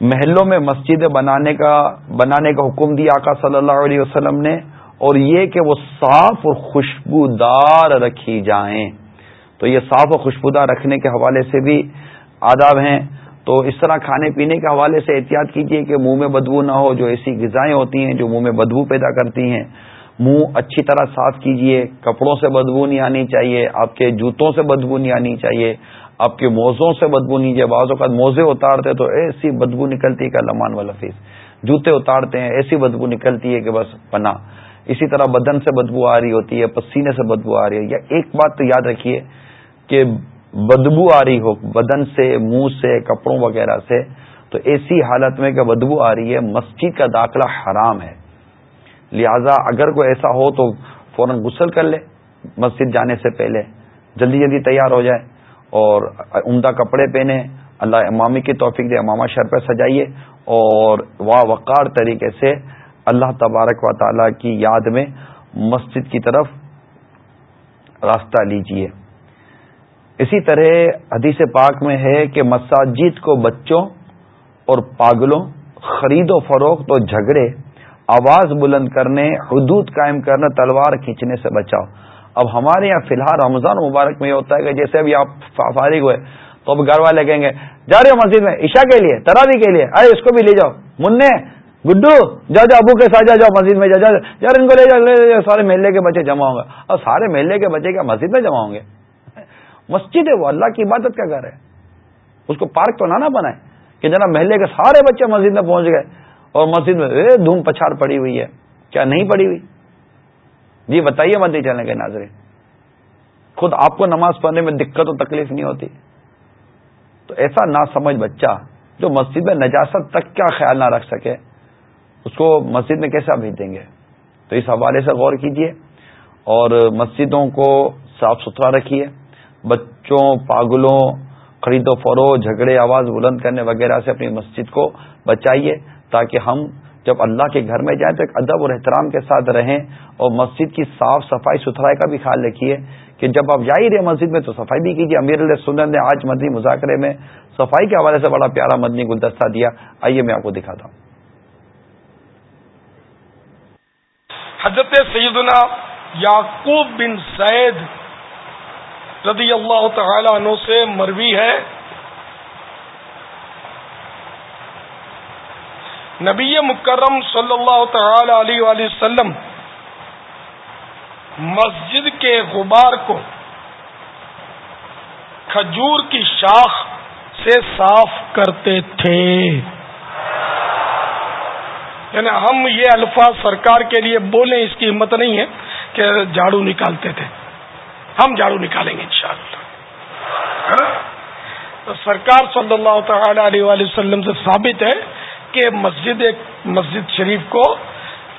Speaker 1: محلوں میں مسجد بنانے کا بنانے کا حکم دیا آقا صلی اللہ علیہ وسلم نے، اور یہ کہ وہ صاف اور خوشبودار رکھی جائیں۔ تو یہ صاف اور خوشبودار رکھنے کے حوالے سے بھی آداب ہیں، تو اس طرح کھانے پینے کے حوالے سے احتیاط کیجیے کہ منہ میں بدبو نہ ہو، جو ایسی غذائیں ہوتی ہیں جو منہ میں بدبو پیدا کرتی ہیں، منہ اچھی طرح صاف کیجیے، کپڑوں سے بدبو نہیں آنی چاہیے، آپ کے جوتوں سے بدبو نہیں آنی چاہیے، آپ کے موزوں سے بدبو نہیں چاہیے بعض اوقات موزے اتارتے تو ایسی بدبو نکلتی ہے کہ لمان والا فیس جوتے اتارتے ہیں، ایسی بدبو نکلتی ہے کہ بس پنا اسی طرح بدن سے بدبو آ رہی ہوتی ہے، پسینے سے بدبو آ رہی ہے۔ یا ایک بات تو یاد رکھیے کہ بدبو آ رہی ہو، بدن سے، منہ سے، کپڑوں وغیرہ سے، تو ایسی حالت میں کہ بدبو آ رہی ہے، مسجد کا داخلہ حرام ہے۔ لہذا اگر کوئی ایسا ہو تو فوراً غسل کر لے، مسجد جانے سے پہلے جلدی جلدی تیار ہو جائے اور عمدہ کپڑے پہنے۔ اللہ امامی کی توفیق دے، امامہ شہر پہ سجائیے۔ اور وا وقار طریقے سے اللہ تبارک و تعالی کی یاد میں مسجد کی طرف راستہ لیجیے۔ اسی طرح حدیث پاک میں ہے کہ مساجد کو بچوں اور پاگلوں، خرید و فروخت اور جھگڑے، آواز بلند کرنے، حدود قائم کرنے تلوار کھینچنے سے بچاؤ۔ اب ہمارے یہاں فی الحال رمضان مبارک میں یہ ہوتا ہے کہ جیسے ابھی آپ فارغ ہوئے، تو اب گھر والے کہیں گے، جا رہے ہو مسجد میں، عشاء کے لیے تراوی کے لیے، ارے اس کو بھی لے جاؤ۔ منہ، گڈو، جا جاؤ ابو کے ساتھ جا، جاؤ مسجد میں، جا جا یار ان کو لے جاؤ، سارے محلے کے بچے جمع ہوں گے۔ اور سارے محلے کے بچے کیا مسجد میں جمع ہوں گے؟ مسجد ہے، وہ اللہ کی عبادت کا گھر ہے۔ اس کو پارک تو نہ بنائے کہ جناب محلے کے سارے بچے مسجد میں پہنچ گئے اور مسجد میں دھوم پچھاڑ پڑی ہوئی ہے۔ کیا نہیں پڑی ہوئی؟ جی بتائیے مت نہیں چلنے کے ناظرین۔ خود آپ کو نماز پڑھنے میں دقت و تکلیف نہیں ہوتی۔ تو ایسا نہ سمجھ بچہ جو مسجد میں نجاست تک کیا خیال نہ رکھ سکے۔ اس کو مسجد میں کیسا بھیج دیں گے؟ تو اس حوالے سے غور کیجیے اور مسجدوں کو صاف ستھرا رکھیے۔ بچوں، پاگلوں، خرید و فروغ جھگڑے، آواز بلند کرنے وغیرہ سے اپنی مسجد کو بچائیے تاکہ ہم جب اللہ کے گھر میں جائیں تو ایک ادب اور احترام کے ساتھ رہیں اور مسجد کی صاف صفائی، ستھرائی کا بھی خیال رکھیے کہ جب آپ جا ہی رہے مسجد میں تو صفائی بھی کیجیے۔ امیر علیہ سنن نے آج مدنی مذاکرے میں صفائی کے حوالے سے بڑا پیارا مدنی گلدستہ دیا۔ آئیے میں آپ کو دکھاتا ہوں۔
Speaker 3: حضرت سیدنا یعقوب بن سعید رضی اللہ تعالی عنہ سے مروی ہے۔ نبی مکرم صلی اللہ تعالی علیہ وآلہ وسلم مسجد کے غبار کو کھجور کی شاخ سے صاف کرتے تھے۔ یعنی ہم یہ الفاظ سرکار کے لیے بولیں اس کی ہمت نہیں ہے کہ جھاڑو نکالتے تھے۔ ہم جھاڑو نکالیں گے انشاءاللہ۔ تو سرکار صلی اللہ تعالی علیہ وآلہ وسلم سے ثابت ہے کہ مسجد مسجد شریف کو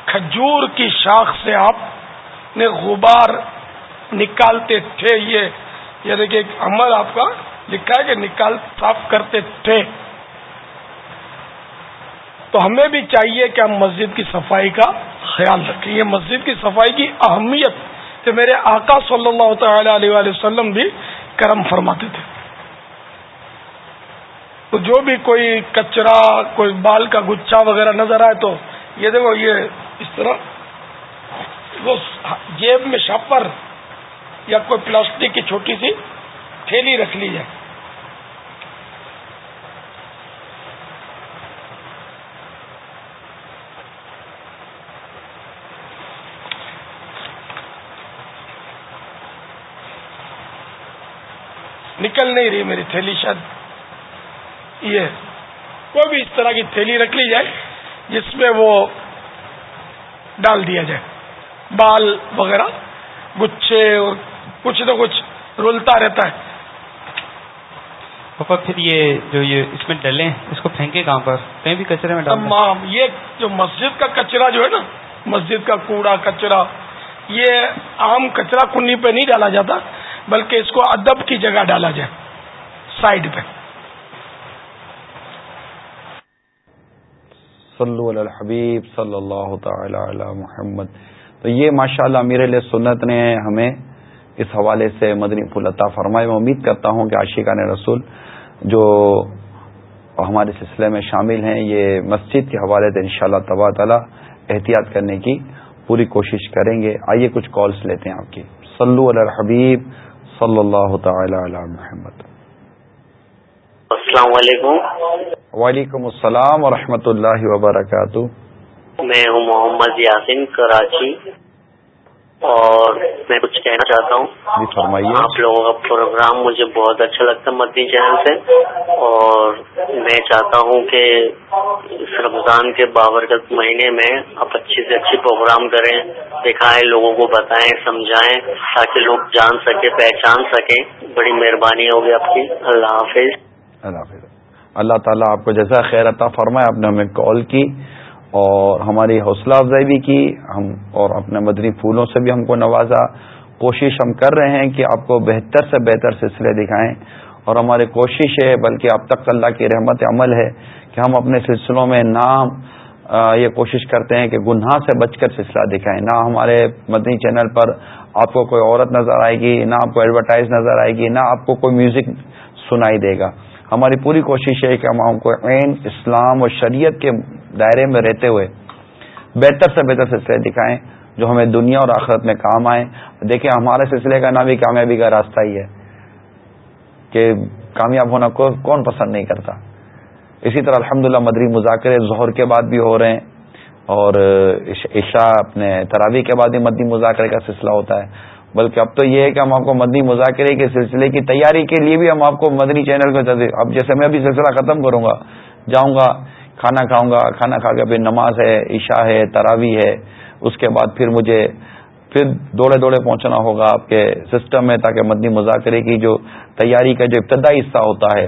Speaker 3: کھجور کی شاخ سے آپ نے غبار نکالتے تھے، یہ یعنی یہ دیکھیے ایک عمل آپ کا لکھا ہے کہ نکال صاف کرتے تھے۔ تو ہمیں بھی چاہیے کہ ہم مسجد کی صفائی کا خیال رکھیں۔ یہ مسجد کی صفائی کی اہمیت کہ میرے آقا صلی اللہ تعالی علیہ وسلم بھی کرم فرماتے تھے۔ تو جو بھی کوئی کچرا، کوئی بال کا گچھا وغیرہ نظر آئے تو یہ دیکھو، یہ اس طرح وہ جیب میں شاپر یا کوئی پلاسٹک کی چھوٹی سی تھیلی رکھ لی جائے۔ نکل نہیں رہی میری تھیلی شاید۔ یہ کوئی بھی اس طرح کی تھیلی رکھ لی جائے جس میں وہ ڈال دیا جائے۔ بال وغیرہ گچھے اور کچھ نہ کچھ رولتا رہتا ہے۔
Speaker 4: پھر یہ جو یہ اس میں ڈلے اس کو پھینکے کہاں پر؟ کہیں بھی کچرے میں
Speaker 3: تمام یہ جو مسجد کا کچرا جو ہے نا مسجد کا کوڑا کچرا یہ عام کچرا کنی پہ نہیں ڈالا جاتا۔ بلکہ اس کو ادب کی جگہ ڈالا جائے۔ سائڈ پہ۔
Speaker 1: صلو علی الحبیب صلی اللہ تعالی علی محمد۔ تو یہ ماشاء اللہ میرے سنت نے ہمیں اس حوالے سے مدنی پھول عطا فرمائے۔ میں امید کرتا ہوں کہ عاشقان رسول جو ہمارے سلسلے میں شامل ہیں، یہ مسجد کے حوالے سے انشاءاللہ شاء اللہ تعالی احتیاط کرنے کی پوری کوشش کریں گے۔ آئیے کچھ کالس لیتے ہیں آپ کی۔ صلو علی الحبیب صلی اللہ تعالی علی محمد.
Speaker 5: السلام علیکم.
Speaker 1: وعلیکم السلام ورحمۃ اللہ وبرکاتہ.
Speaker 5: میں ہوں محمد یاسین کراچی. اور میں کچھ کہنا چاہتا ہوں۔
Speaker 1: جی فرمائیے۔
Speaker 5: آپ لوگوں کا پروگرام مجھے بہت اچھا لگتا ہے مدنی چینل سے۔ اور میں چاہتا ہوں کہ اس رمضان کے بابرکت مہینے میں آپ اچھی سے اچھی پروگرام کریں دکھائیں لوگوں کو بتائیں سمجھائیں تاکہ لوگ جان سکیں پہچان سکیں۔ بڑی مہربانی ہوگی آپ کی۔ اللہ حافظ۔
Speaker 1: اللہ حافظ۔ اللہ تعالیٰ آپ کو جیسا خیر عطا فرمائے آپ نے ہمیں کال کی۔ اور ہماری حوصلہ افزائی بھی کی، ہم اور اپنے مدنی پھولوں سے بھی ہم کو نوازا۔ کوشش ہم کر رہے ہیں کہ آپ کو بہتر سے بہتر سلسلے دکھائیں۔ اور ہماری کوشش ہے، بلکہ اب تک اللہ کی رحمت عمل ہے کہ ہم اپنے سلسلوں میں نہ یہ کوشش کرتے ہیں کہ گناہ سے بچ کر سلسلہ دکھائیں۔ نہ ہمارے مدنی چینل پر آپ کو کوئی عورت نظر آئے گی، نہ آپ کو ایڈورٹائز نظر آئے گی، نہ آپ کو کوئی میوزک سنائی دے گا۔ ہماری پوری کوشش ہے کہ ہم ہم کو عین، اسلام اور شریعت کے دائرے میں رہتے ہوئے بہتر سے بہتر سلسلے دکھائیں جو ہمیں دنیا اور آخرت میں کام آئیں۔ دیکھیں، ہمارے سلسلے کا نام ہی کامیابی کا راستہ ہی ہے کہ کامیاب ہونا کون پسند نہیں کرتا۔ اسی طرح الحمدللہ مدری مذاکرے ظہر کے بعد بھی ہو رہے ہیں اور عشاء اپنے تراوی کے بعد بھی مدنی مذاکرے کا سلسلہ ہوتا ہے۔ بلکہ اب تو یہ ہے کہ ہم آپ کو مدنی مذاکرے کے سلسلے کی تیاری کے لیے بھی ہم آپ کو مدنی چینل کو اب جیسے میں ابھی سلسلہ ختم کروں گا، جاؤں گا کھانا کھاؤں گا، کھانا کھا کے پھر نماز ہے، عشاء ہے تراوی ہے، اس کے بعد پھر مجھے پھر دوڑے دوڑے پہنچنا ہوگا آپ کے سسٹم میں تاکہ مدنی مذاکرے کی جو تیاری کا جو ابتدائی حصہ ہوتا ہے،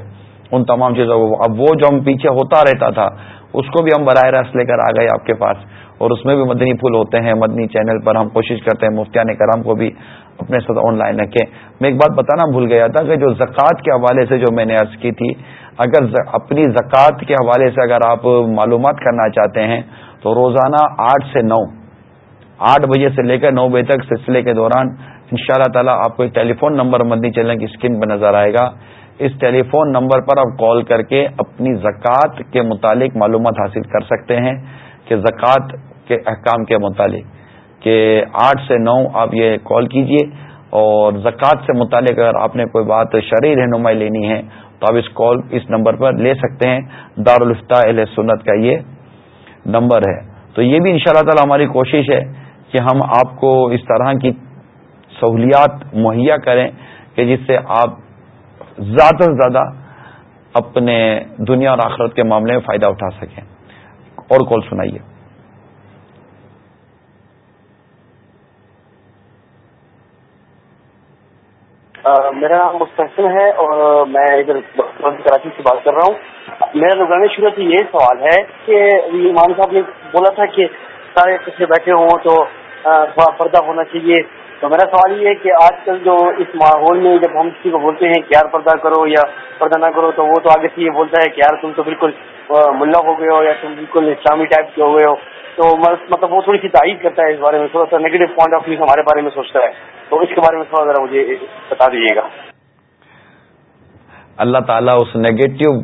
Speaker 1: ان تمام چیزوں کو، اب وہ جو ہم پیچھے ہوتا رہتا تھا، اس کو بھی ہم براہ راست لے کر آ گئے آپ کے پاس۔ اور اس میں بھی مدنی پھول ہوتے ہیں، مدنی چینل پر ہم کوشش کرتے ہیں، مفتیان کرام کو بھی اپنے ساتھ آن لائن رکھیں۔ میں ایک بات بتانا بھول گیا تھا کہ جو زکوٰۃ کے حوالے سے جو میں نے عرض کی تھی، اگر اپنی زکوٰۃ کے حوالے سے اگر آپ معلومات کرنا چاہتے ہیں، تو روزانہ آٹھ سے نو، آٹھ بجے سے لے کر نو بجے تک سلسلے کے دوران ان شاء اللہ تعالیٰ آپ کو ایک ٹیلی فون نمبر مدنی چلنے کی اسکرین پہ نظر آئے گا۔ اس ٹیلی فون نمبر پر آپ کال کر کے اپنی زکوٰۃ کے متعلق معلومات حاصل کر سکتے ہیں کہ زکوٰۃ کے احکام کے متعلق۔ کہ آٹھ سے نو آپ یہ کال کیجیے اور زکوٰۃ سے متعلق اگر آپ نے کوئی بات شرعی رہنمائی لینی ہے تو آپ اس کال اس نمبر پر لے سکتے ہیں۔ دارالفتا علیہ سنت کا یہ نمبر ہے۔ تو یہ بھی ان شاء اللہ تعالی ہماری کوشش ہے کہ ہم آپ کو اس طرح کی سہولیات مہیا کریں کہ جس سے آپ زیادہ سے زیادہ اپنے دنیا اور آخرت کے معاملے میں فائدہ اٹھا سکیں۔ اور کال سنائیے۔
Speaker 6: میرا نام مستحسن ہے اور میں ادھر کراچی سے بات کر رہا ہوں۔ میرا نگرانی شروع سے یہ سوال ہے کہ امام صاحب نے بولا تھا کہ سارے کچھ بیٹھے ہوں تو تھوڑا پردہ ہونا چاہیے۔ تو میرا سوال یہ ہے کہ آج کل جو اس ماحول میں جب ہم کسی کو بولتے ہیں کہ یار پردہ کرو یا پردہ نہ کرو، تو وہ تو آگے سے یہ بولتا ہے کہ یار تم تو بالکل ملا ہو گئے ہو یا تم بالکل اسلامی ٹائپ کے ہو گئے ہو۔ تو مطلب وہ تھوڑی سی تعریف کرتا ہے اس بارے میں، تھوڑا سا نیگیٹو پوائنٹ آف ویو ہمارے بارے میں سوچتا ہے۔ تو اس کے بارے میں تھوڑا ذرا مجھے بتا دیجیے گا۔
Speaker 1: اللہ تعالیٰ اس نیگیٹو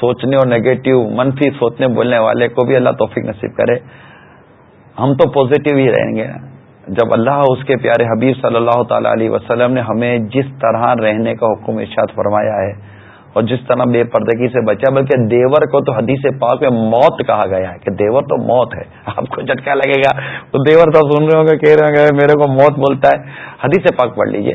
Speaker 1: سوچنے اور نیگیٹو منفی سوچنے، بولنے والے کو بھی اللہ توفیق نصیب کرے۔ ہم تو پازیٹو ہی رہیں گے۔ جب اللہ اس کے پیارے حبیب صلی اللہ تعالی علیہ وسلم نے ہمیں جس طرح رہنے کا حکم ارشاد فرمایا ہے اور جس طرح بے پردگی سے بچا، بلکہ دیور کو تو حدیث پاک میں موت کہا گیا ہے کہ دیور تو موت ہے۔ آپ کو جھٹکا لگے گا۔ تو دیور تو سن رہے ہوں گے، کہہ رہے ہوں گے، میرے کو موت بولتا ہے۔ حدیث پاک پڑھ لیجیے۔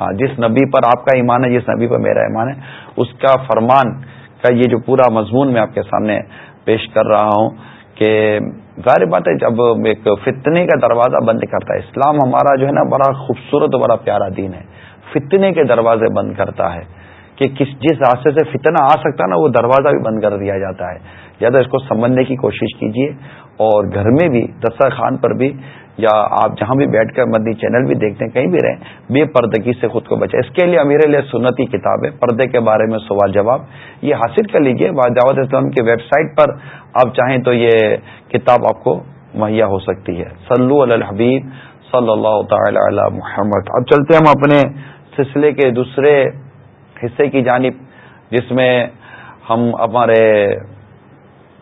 Speaker 1: ہاں جس نبی پر آپ کا ایمان ہے، جس نبی پر میرا ایمان ہے، اس کا فرمان کا یہ جو پورا مضمون میں آپ کے سامنے پیش کر رہا ہوں کہ ظاہر بات ہے، جب ایک فتنے کا دروازہ بند کرتا ہے، اسلام ہمارا جو ہے نا، بڑا خوبصورت، بڑا پیارا دین ہے۔ فتنے کے دروازے بند کرتا ہے۔ کہ کس جس راستے سے فتنہ آ سکتا ہے نا، وہ دروازہ بھی بند کر دیا جاتا ہے۔ زیادہ اس کو سمجھنے کی کوشش کیجیے اور گھر میں بھی، دسترخوان پر بھی، یا آپ جہاں بھی بیٹھ کر مدنی چینل بھی دیکھتے ہیں، کہیں بھی رہیں، بے پردگی سے خود کو بچائے اس کے لیے امیر لیے سنتی کتاب ہے، پردے کے بارے میں سوال جواب۔ یہ حاصل کر لیجیے دعوت اسلام کی ویب سائٹ پر آپ چاہیں تو یہ کتاب آپ کو مہیا ہو سکتی ہے۔ سلو الحبیب صلی اللہ تعالی علی محمد۔ اب چلتے ہم اپنے سلسلے کے دوسرے حصے کی جانب، جس میں ہم ہمارے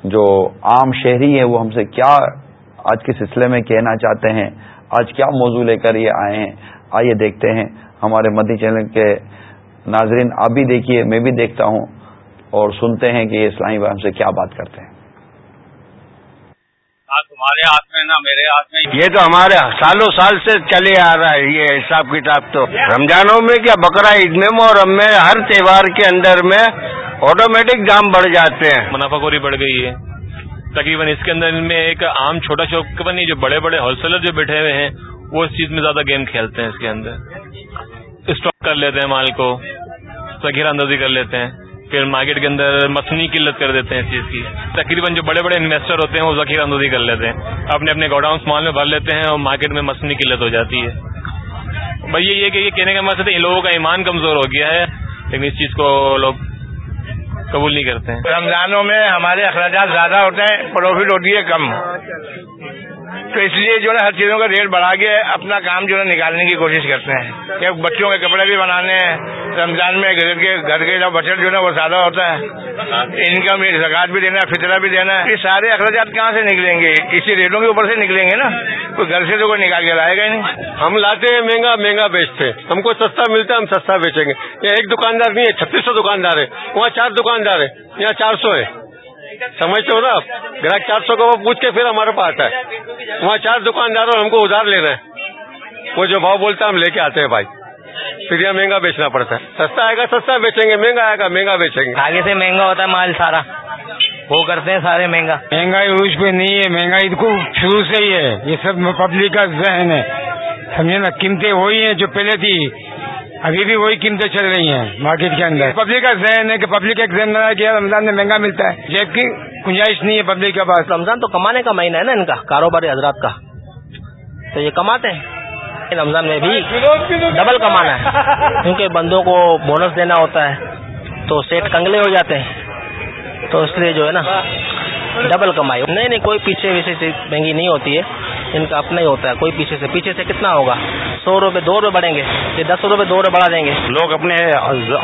Speaker 1: جو عام شہری ہیں، وہ ہم سے کیا آج کے سلسلے میں کہنا چاہتے ہیں، آج کیا موضوع لے کر یہ آئے ہیں؟ آئیے دیکھتے ہیں۔ ہمارے مدی چینل کے ناظرین، آپ بھی دیکھیے، میں بھی دیکھتا ہوں اور سنتے ہیں کہ یہ اسلامی ہم سے کیا بات کرتے ہیں۔
Speaker 7: تمہارے ہاتھ میں نہ میرے ہاتھ میں
Speaker 8: یہ تو ہمارے سالوں سال سے چلے آ رہا ہے یہ حساب کتاب تو۔ رمضانوں میں کیا بکرا عید میں محرم میں ہر تہوار کے اندر میں آٹومیٹک دام بڑھ جاتے ہیں۔
Speaker 9: منافع خوری بڑھ گئی ہے۔ تقریباً اس کے اندر ان میں ایک عام چھوٹا شوق نہیں جو بڑے بڑے ہول سیلر جو بیٹھے ہوئے ہیں وہ اس چیز میں زیادہ گیم کھیلتے ہیں اس کے اندر۔ اسٹاک کر لیتے ہیں مال کو ذخیرہ اندازی کر لیتے ہیں۔ پھر مارکیٹ کے اندر مصنوعی قلت کر دیتے ہیں اس چیز کی۔ تقریباً جو بڑے بڑے انویسٹر ہوتے ہیں وہ ذخیرہ اندازی کر لیتے ہیں۔ اپنے اپنے گوڈاؤنس مال میں بھر لیتے ہیں اور مارکیٹ میں مصنوعی قلت ہو جاتی ہے۔ بھائی یہ کہ یہ کہنے کا مقصد ان لوگوں کا ایمان کمزور ہو گیا ہے، لیکن اس چیز کو لوگ قبول نہیں کرتے ہیں۔
Speaker 8: رمضانوں میں ہمارے اخراجات زیادہ ہوتے ہیں پروفٹ ہوتی ہے کم۔ تو اس لیے جو ہے ہر چیزوں کا ریٹ بڑھا کے اپنا کام جو ہے نکالنے کی کوشش کرتے ہیں۔ کہ بچوں کے کپڑے بھی بنانے ہیں۔ رمضان میں گھر کے گھر کے جو بچت جو ہے وہ زیادہ ہوتا ہے۔ انکم زکات بھی دینا ہے، فطرہ بھی دینا ہے۔ یہ سارے اخراجات کہاں سے نکلیں گے؟ اسی ریٹوں کے اوپر سے نکلیں گے نا۔ کوئی گھر سے تو کوئی نکال کے لائے گا ہی نہیں۔
Speaker 10: ہم لاتے ہیں مہنگا مہنگا بیچتے ہیں۔ ہم کو سستا ملتا ہے، ہم سستا بیچیں گے۔ یہ ایک دکاندار نہیں ہے، چھتیس سو دکاندار ہے وہاں چار دکاندار ہے یہاں چار سو ہے سمجھتے ہو نا آپ؟ گراہک چار سو کا وہ پوچھ کے پھر ہمارے پاس آتا ہے۔ وہاں چار دکاندار ہم کو ادھار لینا ہے وہ جو بھاؤ بولتا ہے ہم لے کے آتے ہیں بھائی۔ پھر یہاں مہنگا بیچنا پڑتا ہے۔ سستا آئے گا سستا بیچیں گے۔ مہنگا آئے گا مہنگا بیچیں گے۔
Speaker 11: آگے سے مہنگا ہوتا ہے مال سارا۔ وہ کرتے ہیں سارے مہنگا۔
Speaker 12: مہنگائی عروج پہ نہیں ہے مہنگائی کو شروع سے ہی ہے۔ یہ سب پبلک کا ذہن ہے۔ سمجھے نا قیمتیں وہی ہیں جو پہلے تھی۔ ابھی بھی وہی قیمتیں چل رہی ہیں مارکیٹ کے اندر۔ پبلک کا ذہن ہے کہ پبلک ایک ذہن بنا کہ رمضان میں مہنگا ملتا ہے۔ جیب کی گنجائش نہیں ہے پبلک کے پاس۔
Speaker 11: رمضان تو کمانے کا مہینہ ہے نا ان کا، کاروباری حضرات کا۔ تو یہ کماتے ہیں۔ رمضان میں بھی ڈبل کمانا ہے۔ کیونکہ بندوں کو بونس دینا ہوتا ہے، تو سیٹ کنگلے ہو جاتے ہیں۔ تو اس لیے جو ہے نا ڈبل کمائی۔ نہیں نہیں، کوئی پیچھے ویسے مہنگی نہیں ہوتی ہے۔ ان کا اپنا ہی ہوتا ہے، کوئی پیچھے سے پیچھے سے کتنا ہوگا؟ سو روپے، دو روپے بڑھیں گے، یہ دس روپے، دو روپے بڑھا دیں گے۔
Speaker 13: لوگ اپنے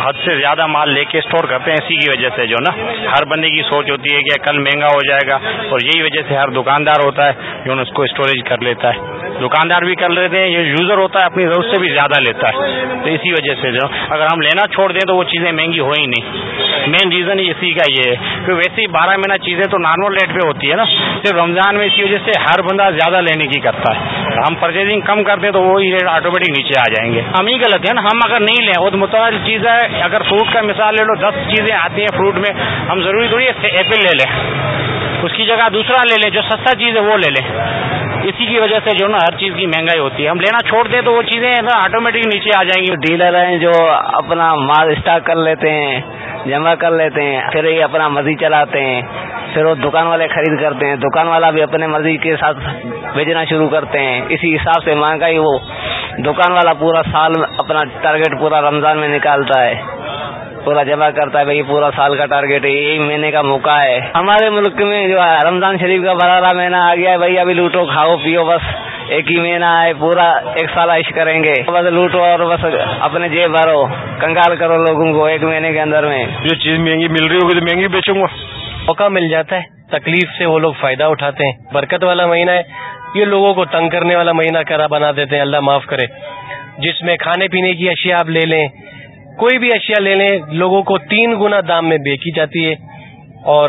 Speaker 13: حد سے زیادہ مال لے کے اسٹور کرتے ہیں، اسی کی وجہ سے جو نا، ہر بندے کی سوچ ہوتی ہے کہ کل مہنگا ہو جائے گا، اور یہی وجہ سے ہر دکاندار ہوتا ہے جو اس کو اسٹوریج کر لیتا ہے۔ دکاندار بھی کر لیتے ہیں، یہ یوزر ہوتا ہے، اپنی ضرورت سے بھی زیادہ لیتا ہے۔ تو اسی وجہ سے جو، اگر ہم لینا چھوڑ دیں تو وہ چیزیں مہنگی ہو ہی نہیں۔ مین ریزن اسی کا یہ ہے۔ کہ ویسے ہی بارہ مہینہ چیزیں تو نارمل ریٹ پہ ہوتی ہے نا۔ صرف رمضان میں اسی وجہ سے ہر بندہ زیادہ لینے کی کرتا ہے۔ ہم پرچیزنگ کم کرتے ہیں تو وہی ریٹ آٹومیٹک نیچے آ جائیں گے۔ ہم ہی غلط ہے نا۔ ہم اگر نہیں لیں، وہ متعدد چیز ہے۔ اگر فروٹ کا مثال لے لو، دس چیزیں آتی ہیں فروٹ میں، ہم ضروری تھوڑی ایپل لے لیں۔ اس کی جگہ دوسرا لے لیں، جو سستا چیز ہے وہ لے لیں۔ اسی کی وجہ سے جو نا، ہر چیز کی مہنگائی ہوتی ہے۔ ہم لینا چھوڑ دیں تو وہ چیزیں آٹومیٹک نیچے آ جائیں گی۔
Speaker 11: ڈیلر ہیں جو اپنا مال اسٹاک کر لیتے ہیں جمع کر لیتے ہیں، پھر یہ اپنا مرضی چلاتے ہیں، پھر وہ دکان والے خرید کرتے ہیں، دکان والا بھی اپنے مرضی کے ساتھ بھیجنا شروع کرتے ہیں۔ اسی حساب سے مہنگائی وہ دکان والا پورا سال اپنا ٹارگیٹ پورا رمضان میں نکالتا ہے۔ پورا جمع کرتا ہے، بھائی پورا سال کا ٹارگیٹ ہے ایک مہینے کا موقع ہے۔ ہمارے ملک میں جو ہے، رمضان شریف کا بڑا مہینہ آ گیا ہے، بھائی ابھی لوٹو، کھاؤ، پیو، بس۔ ایک ہی مہینہ ہے پورا ایک سال عائش کریں گے۔ بس لوٹو اور بس اپنے جیب بھرو۔ کنگال کرو لوگوں کو ایک مہینے کے اندر میں۔
Speaker 10: جو چیز مہنگی مل رہی ہوگی تو مہنگی بیچوں گا۔
Speaker 14: موقع مل جاتا ہے۔ تکلیف سے وہ لوگ فائدہ اٹھاتے ہیں۔ برکت والا مہینہ ہے۔ یہ لوگوں کو تنگ کرنے والا مہینہ کرا بنا دیتے ہیں۔ اللہ معاف کرے۔ جس میں کھانے پینے کی اشیاء آپ لے لیں کوئی بھی اشیاء لے لیں لوگوں کو تین گنا دام میں بیچی جاتی ہے۔ اور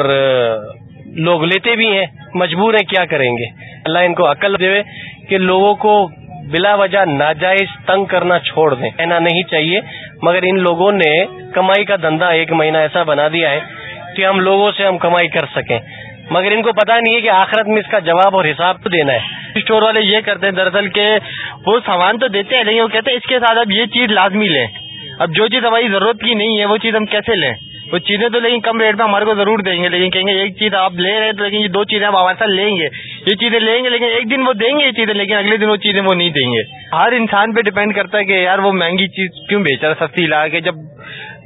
Speaker 14: لوگ لیتے بھی ہیں، مجبور ہیں کیا کریں گے؟ اللہ ان کو عقل دے کہ لوگوں کو بلا وجہ ناجائز تنگ کرنا چھوڑ دیں۔ اینا نہیں چاہیے، مگر ان لوگوں نے کمائی کا دھندا ایک مہینہ ایسا بنا دیا ہے کہ ہم لوگوں سے ہم کمائی کر سکیں۔ مگر ان کو پتا نہیں ہے کہ آخرت میں اس کا جواب اور حساب تو دینا ہے۔ اسٹور والے یہ کرتے ہیں دراصل کہ وہ سامان تو دیتے ہیں، لیکن وہ کہتے ہیں اس کے ساتھ اب یہ چیز لازمی لیں۔ اب جو چیز ہماری ضرورت کی نہیں ہے، وہ چیز ہم کیسے لیں؟ وہ چیزیں تو لیکن کم ریٹ میں ہمارے کو ضرور دیں گے، لیکن کہیں گے ایک چیز آپ لے رہے ہیں تو لیکن یہ دو چیزیں آپ ہمارے ساتھ لیں گے۔ یہ چیزیں لیں گے لیکن ایک دن وہ دیں گے یہ چیزیں، لیکن اگلے دن وہ چیزیں وہ نہیں دیں گے۔ ہر انسان پہ ڈیپینڈ کرتا ہے کہ یار وہ مہنگی چیز کیوں بیچ رہا ہے؟ سستی لا کے جب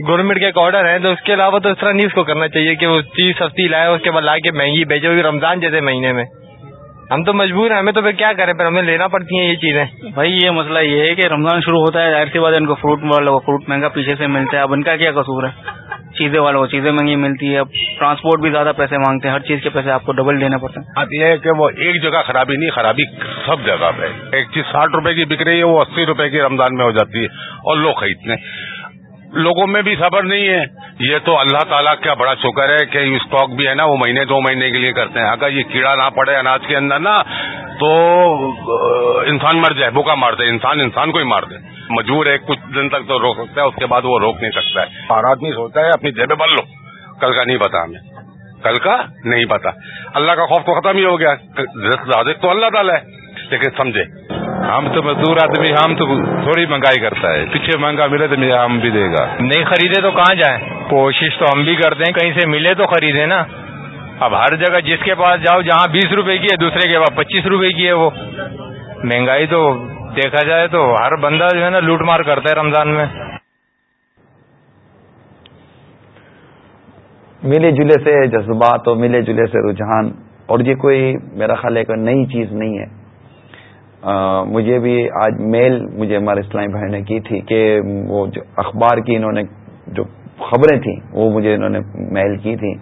Speaker 14: گورنمنٹ کے ایک آرڈر ہے تو اس کے علاوہ تو اس طرح نہیں اس کو کرنا چاہیے کہ وہ چیز سستی لائے، اس کے بعد لا کے مہنگی بیچے ہوگی رمضان جیسے مہینے میں۔ ہم تو مجبور ہیں، ہمیں تو پھر کیا کریں؟ پھر ہمیں لینا پڑتی ہیں یہ چیزیں۔
Speaker 15: بھائی یہ مسئلہ یہ ہے کہ رمضان شروع ہوتا ہے، ظاہر سی بات ہے ان کو فروٹ والوں کو فروٹ مہنگا پیچھے سے ملتا ہے، اب ان کا کیا قصور ہے؟ چیزیں والوں کو چیزیں مہنگی ملتی ہے، اب ٹرانسپورٹ بھی زیادہ پیسے مانگتے ہیں، ہر چیز کے پیسے آپ کو ڈبل دینے پڑتے ہیں۔
Speaker 16: بات یہ ہے کہ وہ ایک جگہ خرابی نہیں، خرابی سب جگہ پہ۔ ایک چیز ساٹھ روپے کی بک رہی ہے، وہ اسی روپے کی رمضان میں ہو جاتی ہے اور لوگ خریدتے ہیں۔ لوگوں میں بھی صبر نہیں ہے۔ یہ تو اللہ تعالیٰ کا بڑا شکر ہے کہ اسٹاک بھی ہے نا، وہ مہینے دو مہینے کے لیے کرتے ہیں۔ اگر یہ کیڑا نہ پڑے اناج کے اندر نا، تو انسان مر جائے، بھوکا مار دے، انسان انسان کو ہی مار دے۔ مجبور ہے کچھ دن تک تو روک سکتا ہے اس کے بعد وہ روک نہیں سکتا ہے۔ ہر آدمی سوچتا ہے اپنی جیبیں بن لو۔ کل کا نہیں پتا ہمیں۔ کل کا نہیں پتا۔ اللہ کا خوف تو ختم ہی ہو گیا تو اللہ تعالیٰ ہے۔ لیکن سمجھے۔ ہم تو مزدور آدمی ہم تو تھوڑی مہنگائی کرتا ہے۔ پیچھے مہنگا ملے تو ہم بھی دے گا۔
Speaker 17: نہیں خریدے تو کہاں جائیں؟ کوشش تو ہم بھی کرتے ہیں کہیں سے ملے تو خریدے نا۔ اب ہر جگہ جس کے پاس جاؤ جہاں بیس روپے کی ہے دوسرے کے پاس پچیس روپے کی ہے وہ۔ مہنگائی تو دیکھا جائے تو ہر بندہ جو ہے نا لوٹ مار کرتا ہے رمضان میں۔
Speaker 1: ملے جلے سے جذبات اور ملے جلے سے رجحان۔ اور یہ کوئی میرا خیال ہے کوئی نئی چیز نہیں ہے۔ مجھے بھی آج میل مجھے ہمارے اسلامی بھائی نے کی تھی کہ وہ جو اخبار کی انہوں نے جو خبریں تھیں وہ مجھے انہوں نے میل کی تھی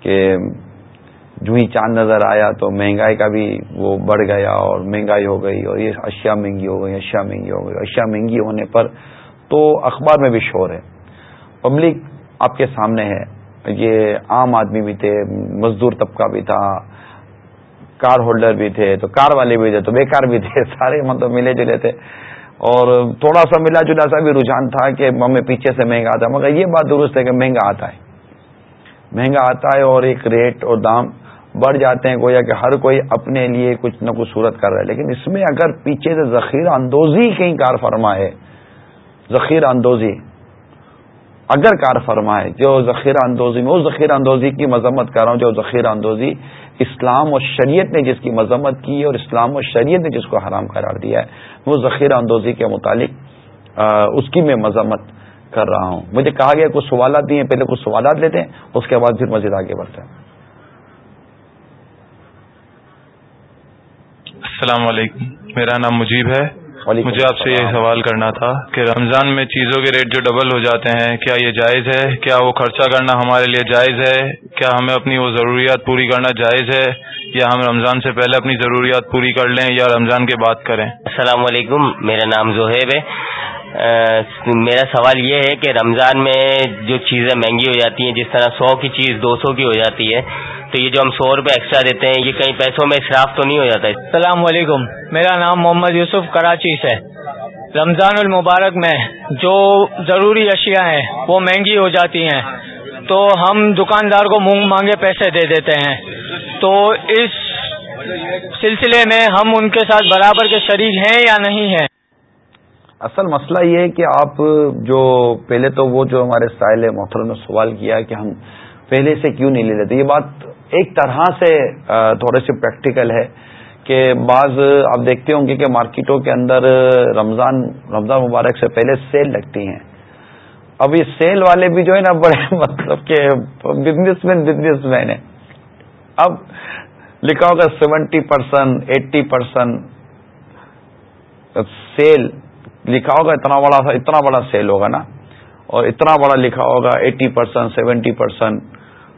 Speaker 1: کہ جو ہی چاند نظر آیا تو مہنگائی کا بھی وہ بڑھ گیا اور مہنگائی ہو گئی اور یہ اشیاء مہنگی ہو گئی، اشیاء مہنگی ہو گئی، اشیاء مہنگی ہونے پر تو اخبار میں بھی شور ہے۔ پبلک آپ کے سامنے ہے۔ یہ عام آدمی بھی تھے، مزدور طبقہ بھی تھا، کار ہولڈر بھی تھے، تو کار والے بھی تھے، تو بیکار بھی تھے، سارے مطلب ملے جلے تھے۔ اور تھوڑا سا ملا جلا سا بھی رجحان تھا کہ ہمیں پیچھے سے مہنگا آتا مگر یہ بات درست ہے کہ مہنگا آتا ہے۔ مہنگا آتا ہے اور ایک ریٹ اور دام بڑھ جاتے ہیں، گویا کہ ہر کوئی اپنے لیے کچھ نہ کچھ صورت کر رہا ہے۔ لیکن اس میں اگر پیچھے سے ذخیرہ اندوزی کہیں کار فرما ہے ذخیرہ اندوزی، اگر کار فرما ہے جو ذخیرہ اندوزی میں اس ذخیرہ اندوزی کی مذمت کر رہا ہوں، جو ذخیرہ اندوزی اسلام و شریعت نے جس کی مذمت کی ہے اور اسلام و شریعت نے جس کو حرام قرار دیا ہے، وہ ذخیرہ اندوزی کے متعلق اس کی میں مذمت کر رہا ہوں۔ مجھے کہا گیا، کچھ سوالات دیے پہلے کچھ سوالات لیتے ہیں، اس کے بعد پھر مزید آگے بڑھتے ہیں۔
Speaker 18: السلام علیکم۔ میرا نام مجیب ہے۔ مجھے آپ سے یہ سوال کرنا تھا کہ رمضان میں چیزوں کے ریٹ جو ڈبل ہو جاتے ہیں کیا یہ جائز ہے؟ کیا وہ خرچہ کرنا ہمارے لیے جائز ہے؟ کیا ہمیں اپنی وہ ضروریات پوری کرنا جائز ہے؟ یا ہم رمضان سے پہلے اپنی ضروریات پوری کر لیں یا رمضان کے بعد کریں؟
Speaker 19: السلام علیکم میرا نام زہیب ہے۔ میرا سوال یہ ہے کہ رمضان میں جو چیزیں مہنگی ہو جاتی ہیں، جس طرح سو کی چیز دو سو کی ہو جاتی ہے، تو یہ جو ہم سو روپے ایکسٹرا دیتے ہیں، یہ کئی پیسوں میں اصراف تو نہیں ہو جاتا؟
Speaker 20: السلام علیکم، میرا نام محمد یوسف کراچی سے۔ رمضان المبارک میں جو ضروری اشیاء ہیں، وہ مہنگی ہو جاتی ہیں۔ تو ہم دکاندار کو مونگ مانگے پیسے دے دیتے ہیں۔ تو اس سلسلے میں ہم ان کے ساتھ برابر کے شریک ہیں یا نہیں ہیں؟
Speaker 1: اصل مسئلہ یہ ہے کہ آپ جو پہلے تو وہ جو ہمارے سائل محترم نے سوال کیا کہ ہم پہلے سے کیوں نہیں لے لیتے یہ بات ایک طرح سے تھوڑے سے پریکٹیکل ہے کہ بعض، آپ دیکھتے ہوں گے کہ مارکیٹوں کے اندر، رمضان رمضان مبارک سے پہلے سیل لگتی ہیں۔ اب یہ سیل والے بھی جو ہے نا، بڑے مطلب کہ بزنس مین بزنس مین ہے اب لکھا ہوگا seventy percent eighty percent sale لکھا ہوگا، اتنا بڑا اتنا بڑا سیل ہوگا نا۔ اور اتنا بڑا لکھا ہوگا eighty percent seventy percent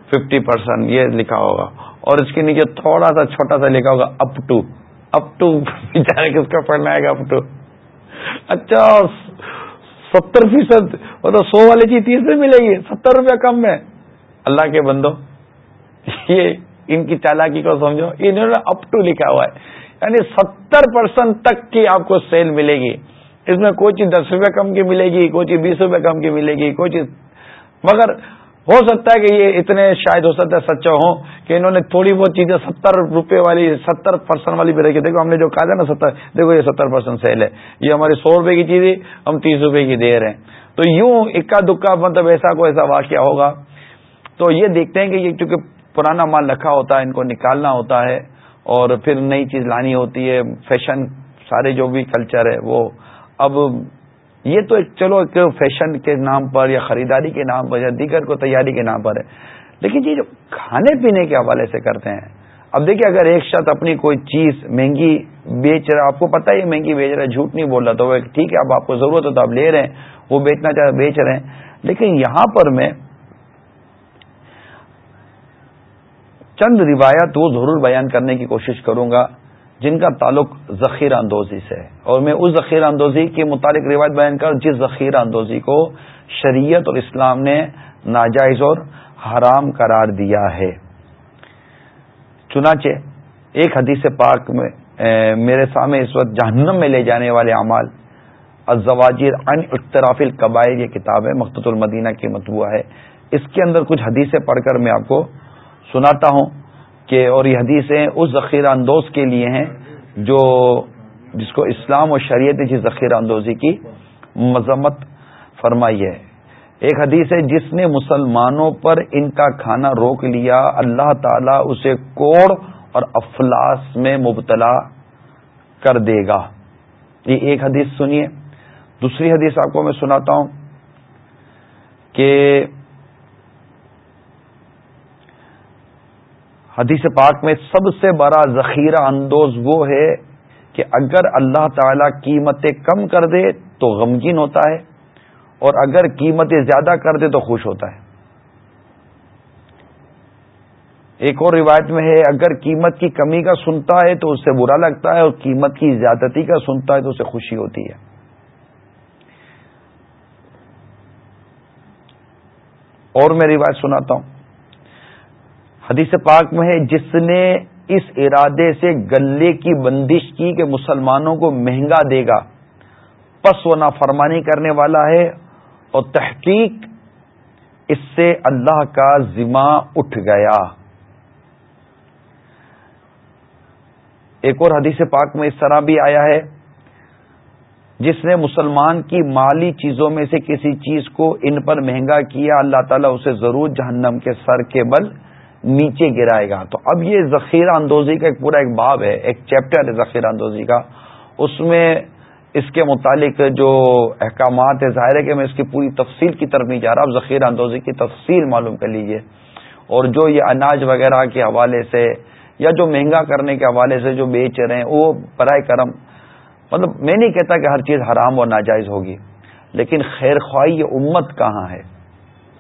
Speaker 1: fifty percent یہ لکھا ہوگا۔ اور اس کے نیچے تھوڑا سا چھوٹا سا لکھا ہوگا اپ ٹو اپ ٹو بےچارے کس کا پڑھنا ہے گا اپ ٹو اچھا ستر فیصد مطلب سو والی چیز تیس سے ملے گی، ستر روپیہ کم میں اللہ کے بندو، یہ ان کی چالاکی کو سمجھو، انہوں نے اپ ٹو لکھا ہوا ہے۔ یعنی ستر پرسینٹ تک کی آپ کو سیل ملے گی۔ اس میں کوئی چیز دس روپے کم کی ملے گی، کوئی چیز بیس روپے کم کی ملے گی، کوئی چیز۔ مگر ہو سکتا ہے کہ یہ اتنے شاید ہو سکتا ہے سچا ہوں کہ انہوں نے تھوڑی بہت چیزیں ستر روپے والی، ستر پرسینٹ والی بھی رکھی۔ دیکھو ہم نے جو کہا تھا نا ستر، دیکھو یہ ستر پرسینٹ سیل ہے۔ یہ ہماری سو روپے کی چیز ہے، ہم تیس روپے کی دے رہے ہیں۔ تو یوں اکا دکا مطلب ایسا کو ایسا واقعہ ہوگا۔ تو یہ دیکھتے ہیں کہ یہ چونکہ پرانا مال رکھا ہوتا ہے، ان کو نکالنا ہوتا ہے اور پھر نئی چیز لانی ہوتی ہے، فیشن، سارے جو بھی کلچر ہے، وہ اب یہ تو ایک چلو ایک فیشن کے نام پر یا خریداری کے نام پر یا دیگر کو تیاری کے نام پر ہے۔ لیکن یہ جو کھانے پینے کے حوالے سے کرتے ہیں، اب دیکھیے اگر ایک شخص اپنی کوئی چیز مہنگی بیچ رہا آپ کو پتا ہی مہنگی بیچ رہا ہے، جھوٹ نہیں بول رہا، تو وہ ٹھیک ہے، اب آپ کو ضرورت ہو تو آپ لے رہے ہیں، وہ بیچنا چاہے بیچ رہے ہیں۔ لیکن یہاں پر میں چند روایت وہ ضرور بیان کرنے کی کوشش کروں گا۔ جن کا تعلق ذخیرہ اندوزی سے ہے۔ اور میں اس ذخیرہ اندوزی کے متعلق روایت بیان کر جس ذخیرہ اندوزی کو شریعت اور اسلام نے ناجائز اور حرام قرار دیا ہے۔ چنانچہ ایک حدیث پاک میں میرے سامنے اس وقت جہنم میں لے جانے والے اعمال ازواجر ان اختراف القبائل یہ کتاب ہے مخت المدینہ کی متبوع ہے۔ اس کے اندر کچھ حدیثیں پڑھ کر میں آپ کو سناتا ہوں۔ کہ اور یہ حدیثیں اس ذخیرہ اندوز کے لیے ہیں جو جس کو اسلام اور شریعت جس ذخیرہ اندوزی کی مذمت فرمائی ہے۔ ایک حدیث ہے، جس نے مسلمانوں پر ان کا کھانا روک لیا، اللہ تعالی اسے کوڑ اور افلاس میں مبتلا کر دے گا۔ یہ ایک حدیث سنیے۔ دوسری حدیث آپ کو میں سناتا ہوں کہ حدیث پاک میں سب سے بڑا ذخیرہ اندوز وہ ہے کہ اگر اللہ تعالی قیمتیں کم کر دے تو غمگین ہوتا ہے اور اگر قیمتیں زیادہ کر دے تو خوش ہوتا ہے۔ ایک اور روایت میں ہے، اگر قیمت کی کمی کا سنتا ہے تو اس سے برا لگتا ہے اور قیمت کی زیادتی کا سنتا ہے تو اسے خوشی ہوتی ہے۔ اور میں روایت سناتا ہوں۔ حدیث پاک میں ہے، جس نے اس ارادے سے گلے کی بندش کی کہ مسلمانوں کو مہنگا دے گا۔ پس و نافرمانی کرنے والا ہے اور تحقیق اس سے اللہ کا ذمہ اٹھ گیا۔ ایک اور حدیث پاک میں اس طرح بھی آیا ہے، جس نے مسلمان کی مالی چیزوں میں سے کسی چیز کو ان پر مہنگا کیا، اللہ تعالیٰ اسے ضرور جہنم کے سر کے بل نیچے گرائے گا۔ تو اب یہ ذخیرہ اندوزی کا ایک پورا ایک باب ہے، ایک چیپٹر ہے ذخیرہ اندوزی کا۔ اس میں اس کے متعلق جو احکامات ہے ظاہر ہے کہ میں اس کی پوری تفصیل کی طرف نہیں جا رہا، اب ذخیرہ اندوزی کی تفصیل معلوم کر لیجیے۔ اور جو یہ اناج وغیرہ کے حوالے سے یا جو مہنگا کرنے کے حوالے سے جو بیچ رہے ہیں، وہ برائے کرم مطلب میں نہیں کہتا کہ ہر چیز حرام اور ناجائز ہوگی، لیکن خیر خواہی یہ امت کہاں ہے؟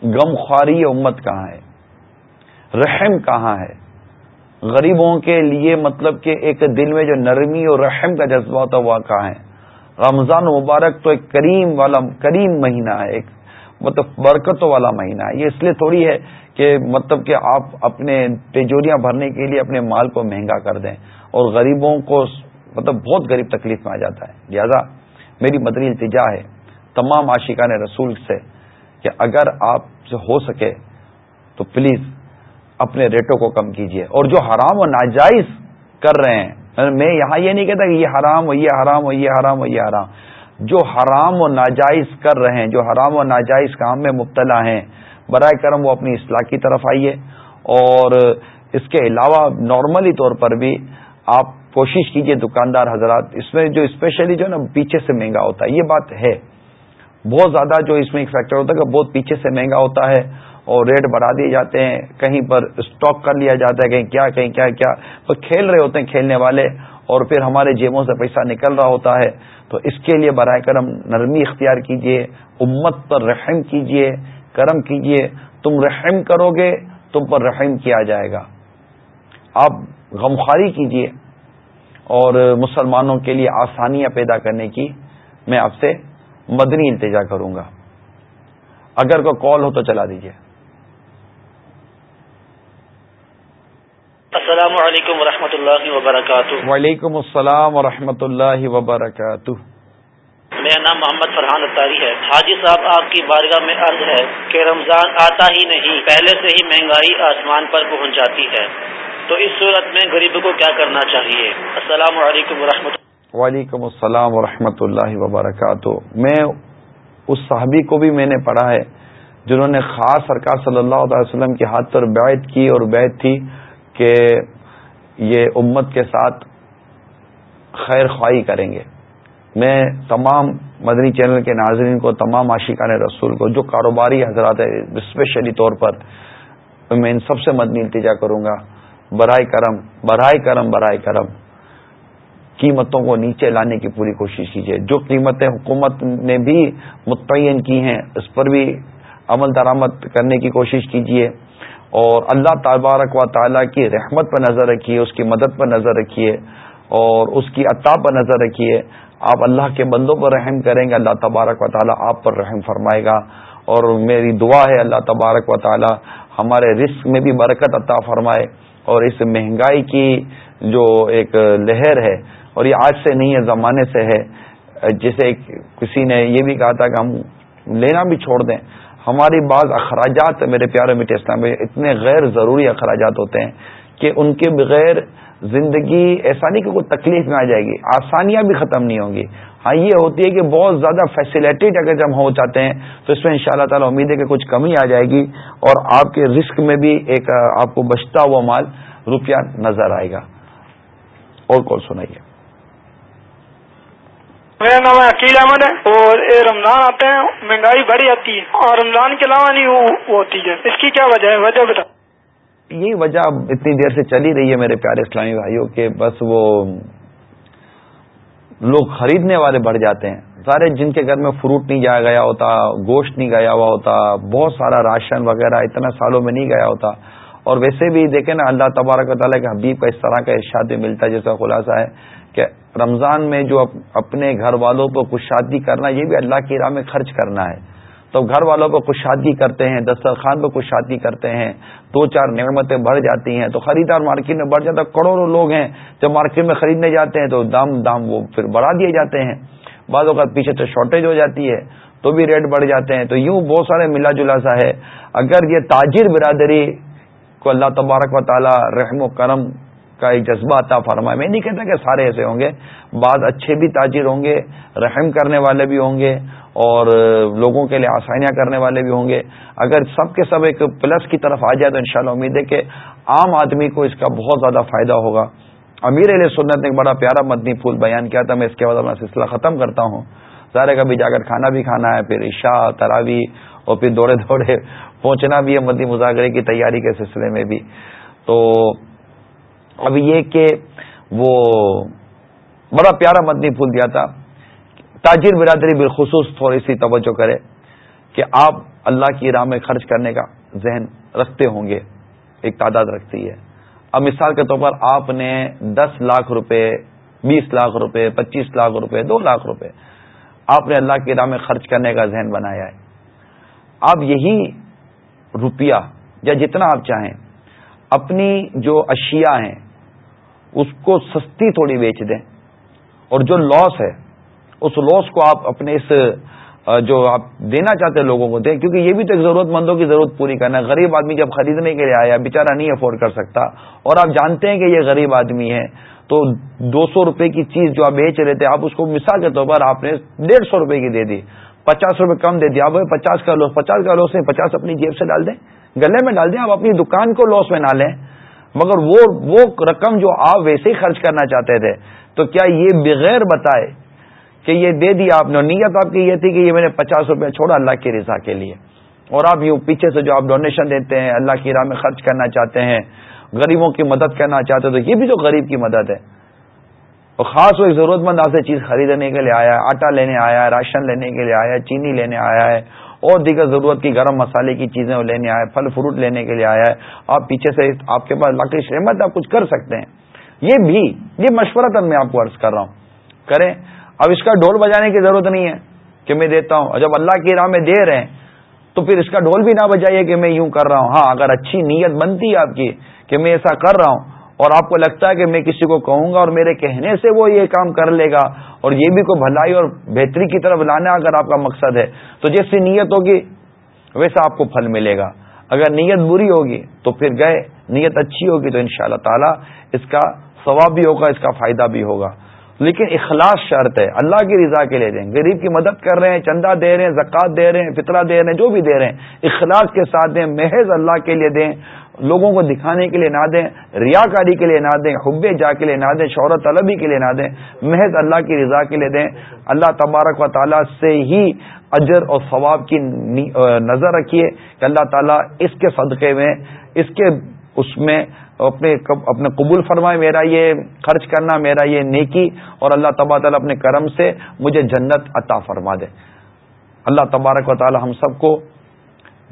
Speaker 1: غم خواری یہ امت کہاں ہے؟ رحم کہاں ہے؟ غریبوں کے لیے مطلب کہ ایک دل میں جو نرمی اور رحم کا جذبہ ہوتا ہے وہ کہاں ہے؟ رمضان مبارک تو ایک کریم والا، کریم مہینہ ہے، ایک مطلب برکتوں والا مہینہ ہے۔ یہ اس لیے تھوڑی ہے کہ مطلب کہ آپ اپنے تیجوریاں بھرنے کے لیے اپنے مال کو مہنگا کر دیں اور غریبوں کو مطلب بہت غریب تکلیف میں آ جاتا ہے۔ لہذا میری مدری التجا ہے تمام عاشقان رسول سے کہ اگر آپ سے ہو سکے تو پلیز اپنے ریٹوں کو کم کیجیے اور جو حرام و ناجائز کر رہے ہیں یعنی میں یہاں یہ نہیں کہتا کہ یہ حرام ہو یہ حرام ہو یہ حرام ہو یہ حرام۔ جو حرام و ناجائز کر رہے ہیں، جو حرام و ناجائز کام میں مبتلا ہیں، برائے کرم وہ اپنی اصلاح کی طرف آئیے۔ اور اس کے علاوہ نارملی طور پر بھی آپ کوشش کیجیے دکاندار حضرات، اس میں جو اسپیشلی جو ہے نا، پیچھے سے مہنگا ہوتا ہے، یہ بات ہے۔ بہت زیادہ جو اس میں ایک فیکٹر ہوتا ہے کہ بہت پیچھے سے مہنگا ہوتا ہے۔ اور ریٹ بڑھا دیے جاتے ہیں، کہیں پر اسٹاک کر لیا جاتا ہے، کہیں کیا کہیں کیا کیا۔ تو کھیل رہے ہوتے ہیں کھیلنے والے اور پھر ہمارے جیبوں سے پیسہ نکل رہا ہوتا ہے۔ تو اس کے لیے برائے کرم نرمی اختیار کیجیے امت پر رحم کیجیے کرم کیجیے تم رحم کرو گے، تم پر رحم کیا جائے گا۔ آپ غمخواری کیجیے اور مسلمانوں کے لیے آسانیاں پیدا کرنے کی میں آپ سے مدنی التجا کروں گا۔ اگر کوئی کال ہو تو چلا دیجیے
Speaker 21: السلام علیکم ورحمۃ اللہ وبرکاتہ۔
Speaker 1: وعلیکم السلام ورحمۃ اللہ وبرکاتہ۔
Speaker 21: میرا نام محمد فرحان اتاری ہے۔ حاجی صاحب آپ کی بارگاہ میں عرض ہے کہ رمضان آتا ہی نہیں پہلے سے ہی مہنگائی آسمان پر پہنچ جاتی ہے۔ تو اس صورت میں غریبوں کو کیا کرنا چاہیے؟ السلام علیکم ورحمۃ
Speaker 1: وعلیکم السلام ورحمۃ اللہ وبرکاتہ۔ میں اس صحابی کو بھی میں نے پڑھا ہے جنہوں نے خاص سرکار صلی اللہ علیہ وسلم کے ہاتھ پر بیعت کی اور بیعت تھی۔ کہ یہ امت کے ساتھ خیر خواہی کریں گے۔ میں تمام مدنی چینل کے ناظرین کو، تمام عاشقان رسول کو، جو کاروباری حضرات ہیں اسپیشلی طور پر، میں ان سب سے مدنی التجا کروں گا۔ برائے کرم برائے کرم برائے کرم، قیمتوں کو نیچے لانے کی پوری کوشش کیجیے جو قیمتیں حکومت نے بھی متعین کی ہیں، اس پر بھی عمل درآمد کرنے کی کوشش کیجیے اور اللہ تبارک و تعالیٰ کی رحمت پر نظر رکھیے، اس کی مدد پر نظر رکھیے اور اس کی عطا پر نظر رکھیے۔ آپ اللہ کے بندوں پر رحم کریں گے، اللہ تبارک و تعالیٰ آپ پر رحم فرمائے گا۔ اور میری دعا ہے، اللہ تبارک و تعالی ہمارے رزق میں بھی برکت عطا فرمائے۔ اور اس مہنگائی کی جو ایک لہر ہے، اور یہ آج سے نہیں ہے زمانے سے ہے، جسے کسی نے یہ بھی کہا تھا کہ ہم لینا بھی چھوڑ دیں۔ ہماری بعض اخراجات میرے پیارے میٹھے اسلام میں اتنے غیر ضروری اخراجات ہوتے ہیں کہ ان کے بغیر زندگی ایسا نہیں کہ کوئی تکلیف میں آ جائے گی، آسانیاں بھی ختم نہیں ہوں گی۔ ہاں یہ ہوتی ہے کہ بہت زیادہ فیسلٹیڈ اگر جب ہو جاتے ہیں، تو اس میں ان شاء اللہ تعالی امید ہے کہ کچھ کمی آ جائے گی اور آپ کے رسک میں بھی ایک آپ کو بچتا ہوا مال روپیہ نظر آئے گا۔ اور کون سنائیے؟
Speaker 22: میرا نام عقیل احمد ہے؟ اور یہ رمضان آتے ہیں مہنگائی بڑی آتی ہے۔ اور رمضان کے علاوہ نہیں، وہ ہوتی ہے۔ اس کی کیا وجہ ہے؟ وجہ بتا۔
Speaker 1: یہی وجہ اتنی دیر سے چلی رہی ہے میرے پیارے اسلامی بھائیوں کے بس وہ لوگ خریدنے والے بڑھ جاتے ہیں۔ سارے جن کے گھر میں فروٹ نہیں جایا گیا ہوتا، گوشت نہیں گیا ہوا ہوتا، بہت سارا راشن وغیرہ اتنا سالوں میں نہیں گیا ہوتا۔ اور ویسے بھی دیکھیں نا، اللہ تبارک و تعالیٰ کے حبیب کا اس طرح کا ارشاد ملتا ہے جس کا خلاصہ ہے۔ رمضان میں جو اپنے گھر والوں کو کچھ شادی کرنا، یہ بھی اللہ کی راہ میں خرچ کرنا ہے۔ تو گھر والوں پہ کچھ شادی کرتے ہیں، دسترخوان پہ کچھ شادی کرتے ہیں، دو چار نعمتیں بڑھ جاتی ہیں۔ تو خریدار مارکیٹ میں بڑھ جاتا ہے، کروڑوں لوگ ہیں۔ جب مارکیٹ میں خریدنے جاتے ہیں تو دام دام وہ پھر بڑھا دیے جاتے ہیں۔ بعض اوقات پیچھے سے شارٹیج ہو جاتی ہے، تو بھی ریٹ بڑھ جاتے ہیں۔ تو یوں بہت سارے ملا جلا سا ہے۔ اگر یہ تاجر برادری کو اللہ تبارک و تعالی رحم و کرم کا ایک جذبہ عطا فرمائے۔ میں نہیں کہتا کہ سارے ایسے ہوں گے، بعض اچھے بھی تاجر ہوں گے، رحم کرنے والے بھی ہوں گے اور لوگوں کے لیے آسانیاں کرنے والے بھی ہوں گے۔ اگر سب کے سب ایک پلس کی طرف آ جائے تو انشاءاللہ امید ہے کہ عام آدمی کو اس کا بہت زیادہ فائدہ ہوگا۔ امیر علیہ سنت نے ایک بڑا پیارا مدنی پھول بیان کیا تھا، میں اس کے بعد اپنا سلسلہ ختم کرتا ہوں۔ ظاہر کبھی جا کر کھانا بھی کھانا ہے، پھر عشاء تراوی اور پھر دوڑے دوڑے پہنچنا بھی ہے مدنی مذاکرے کی تیاری کے سلسلے میں بھی۔ تو اب یہ کہ وہ بڑا پیارا مدنی پھول دیا تھا۔ تاجر برادری بالخصوص تھوڑی سی توجہ کرے کہ آپ اللہ کی راہ میں خرچ کرنے کا ذہن رکھتے ہوں گے۔ ایک تعداد رکھتی ہے۔ اب مثال کے طور پر آپ نے دس لاکھ روپے، بیس لاکھ روپے، پچیس لاکھ روپے، دو لاکھ روپے آپ نے اللہ کی راہ میں خرچ کرنے کا ذہن بنایا ہے۔ آپ یہی روپیہ یا جتنا آپ چاہیں، اپنی جو اشیاء ہیں اس کو سستی تھوڑی بیچ دیں۔ اور جو لاس ہے، اس لوس کو آپ اپنے اس جو آپ دینا چاہتے ہیں لوگوں کو دیں۔ کیونکہ یہ بھی تو ایک ضرورت مندوں کی ضرورت پوری کرنا ہے۔ غریب آدمی جب خریدنے کے لیے آیا بےچارا نہیں افورڈ کر سکتا۔ اور آپ جانتے ہیں کہ یہ غریب آدمی ہے، تو دو سو روپے کی چیز جو آپ بیچ رہے تھے، آپ اس کو مثال کے طور پر آپ نے ڈیڑھ سو روپے کی دے دی۔ پچاس روپے کم دے دیا۔ آپ پچاس کا لوس پچاس کا لوس نہیں پچاس اپنی جیب سے ڈال دیں، گلے میں ڈال دیں، آپ اپنی دکان کو لاس میں نہ لیں۔ مگر وہ وہ رقم جو آپ ویسے ہی خرچ کرنا چاہتے تھے، تو کیا یہ بغیر بتائے کہ یہ دے دیا آپ نے نیت آپ کی یہ تھی کہ یہ میں نے پچاس روپے چھوڑا اللہ کی رضا کے لیے۔ اور آپ یوں پیچھے سے جو آپ ڈونیشن دیتے ہیں، اللہ کی راہ میں خرچ کرنا چاہتے ہیں، غریبوں کی مدد کرنا چاہتے ہیں، تو یہ بھی تو غریب کی مدد ہے۔ اور خاص وہ ایک ضرورت مند آپ سے چیز خریدنے کے لیے آیا ہے، آٹا لینے آیا ہے، راشن لینے کے لیے آیا ہے، چینی لینے آیا ہے اور دیگر ضرورت کی گرم مسالے کی چیزیں وہ لینے آیا ہے پھل فروٹ لینے کے لیے آیا ہے آپ پیچھے سے آپ کے پاس لاکھ شہمت آپ کچھ کر سکتے ہیں۔ یہ بھی یہ مشورہ تب میں آپ کو عرض کر رہا ہوں۔ کریں۔ اب اس کا ڈھول بجانے کی ضرورت نہیں ہے کہ میں دیتا ہوں۔ جب اللہ کی راہ میں دے رہے ہیں، تو پھر اس کا ڈھول بھی نہ بجائیے کہ میں یوں کر رہا ہوں۔ ہاں اگر اچھی نیت بنتی ہے آپ کی کہ میں ایسا کر رہا ہوں اور آپ کو لگتا ہے کہ میں کسی کو کہوں گا اور میرے کہنے سے وہ یہ کام کر لے گا اور یہ بھی کوئی بھلائی اور بہتری کی طرف لانا اگر آپ کا مقصد ہے، تو جیسی نیت ہوگی، ویسا آپ کو پھل ملے گا۔ اگر نیت بری ہوگی، تو پھر گئے، نیت اچھی ہوگی تو ان شاء اللہ تعالی اس کا ثواب بھی ہوگا، اس کا فائدہ بھی ہوگا۔ لیکن اخلاص شرط ہے، اللہ کی رضا کے لیے دیں۔ غریب کی مدد کر رہے ہیں، چندہ دے رہے ہیں، زکوٰۃ دے رہے ہیں، فطرہ دے رہے ہیں، جو بھی دے رہے ہیں، اخلاص کے ساتھ دیں، محض اللہ کے لیے دیں۔ لوگوں کو دکھانے کے لیے نہ دیں ریا کاری کے لیے نہ دیں، حب جا کے لیے نہ دیں شہرت طلبی کے لیے نہ دیں، محض اللہ کی رضا کے لیے دیں۔ اللہ تبارک و تعالیٰ سے ہی اجر اور ثواب کی نظر رکھیے کہ اللہ تعالیٰ اس کے صدقے میں، اس کے اس میں اپنے اپنے قبول فرمائے، میرا یہ خرچ کرنا، میرا یہ نیکی، اور اللہ تبا تعالیٰ اپنے کرم سے مجھے جنت عطا فرما دے۔ اللہ تبارک و تعالی ہم سب کو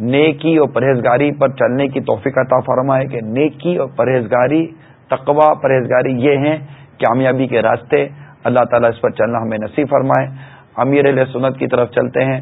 Speaker 1: نیکی اور پرہیزگاری پر چلنے کی توفیق عطا فرمائے کہ نیکی اور پرہیزگاری تقوا پرہیزگاری یہ ہیں کامیابی کے راستے۔ اللہ تعالیٰ اس پر چلنا ہمیں نصیب فرمائے۔ امیر علیہ سنت کی طرف چلتے ہیں۔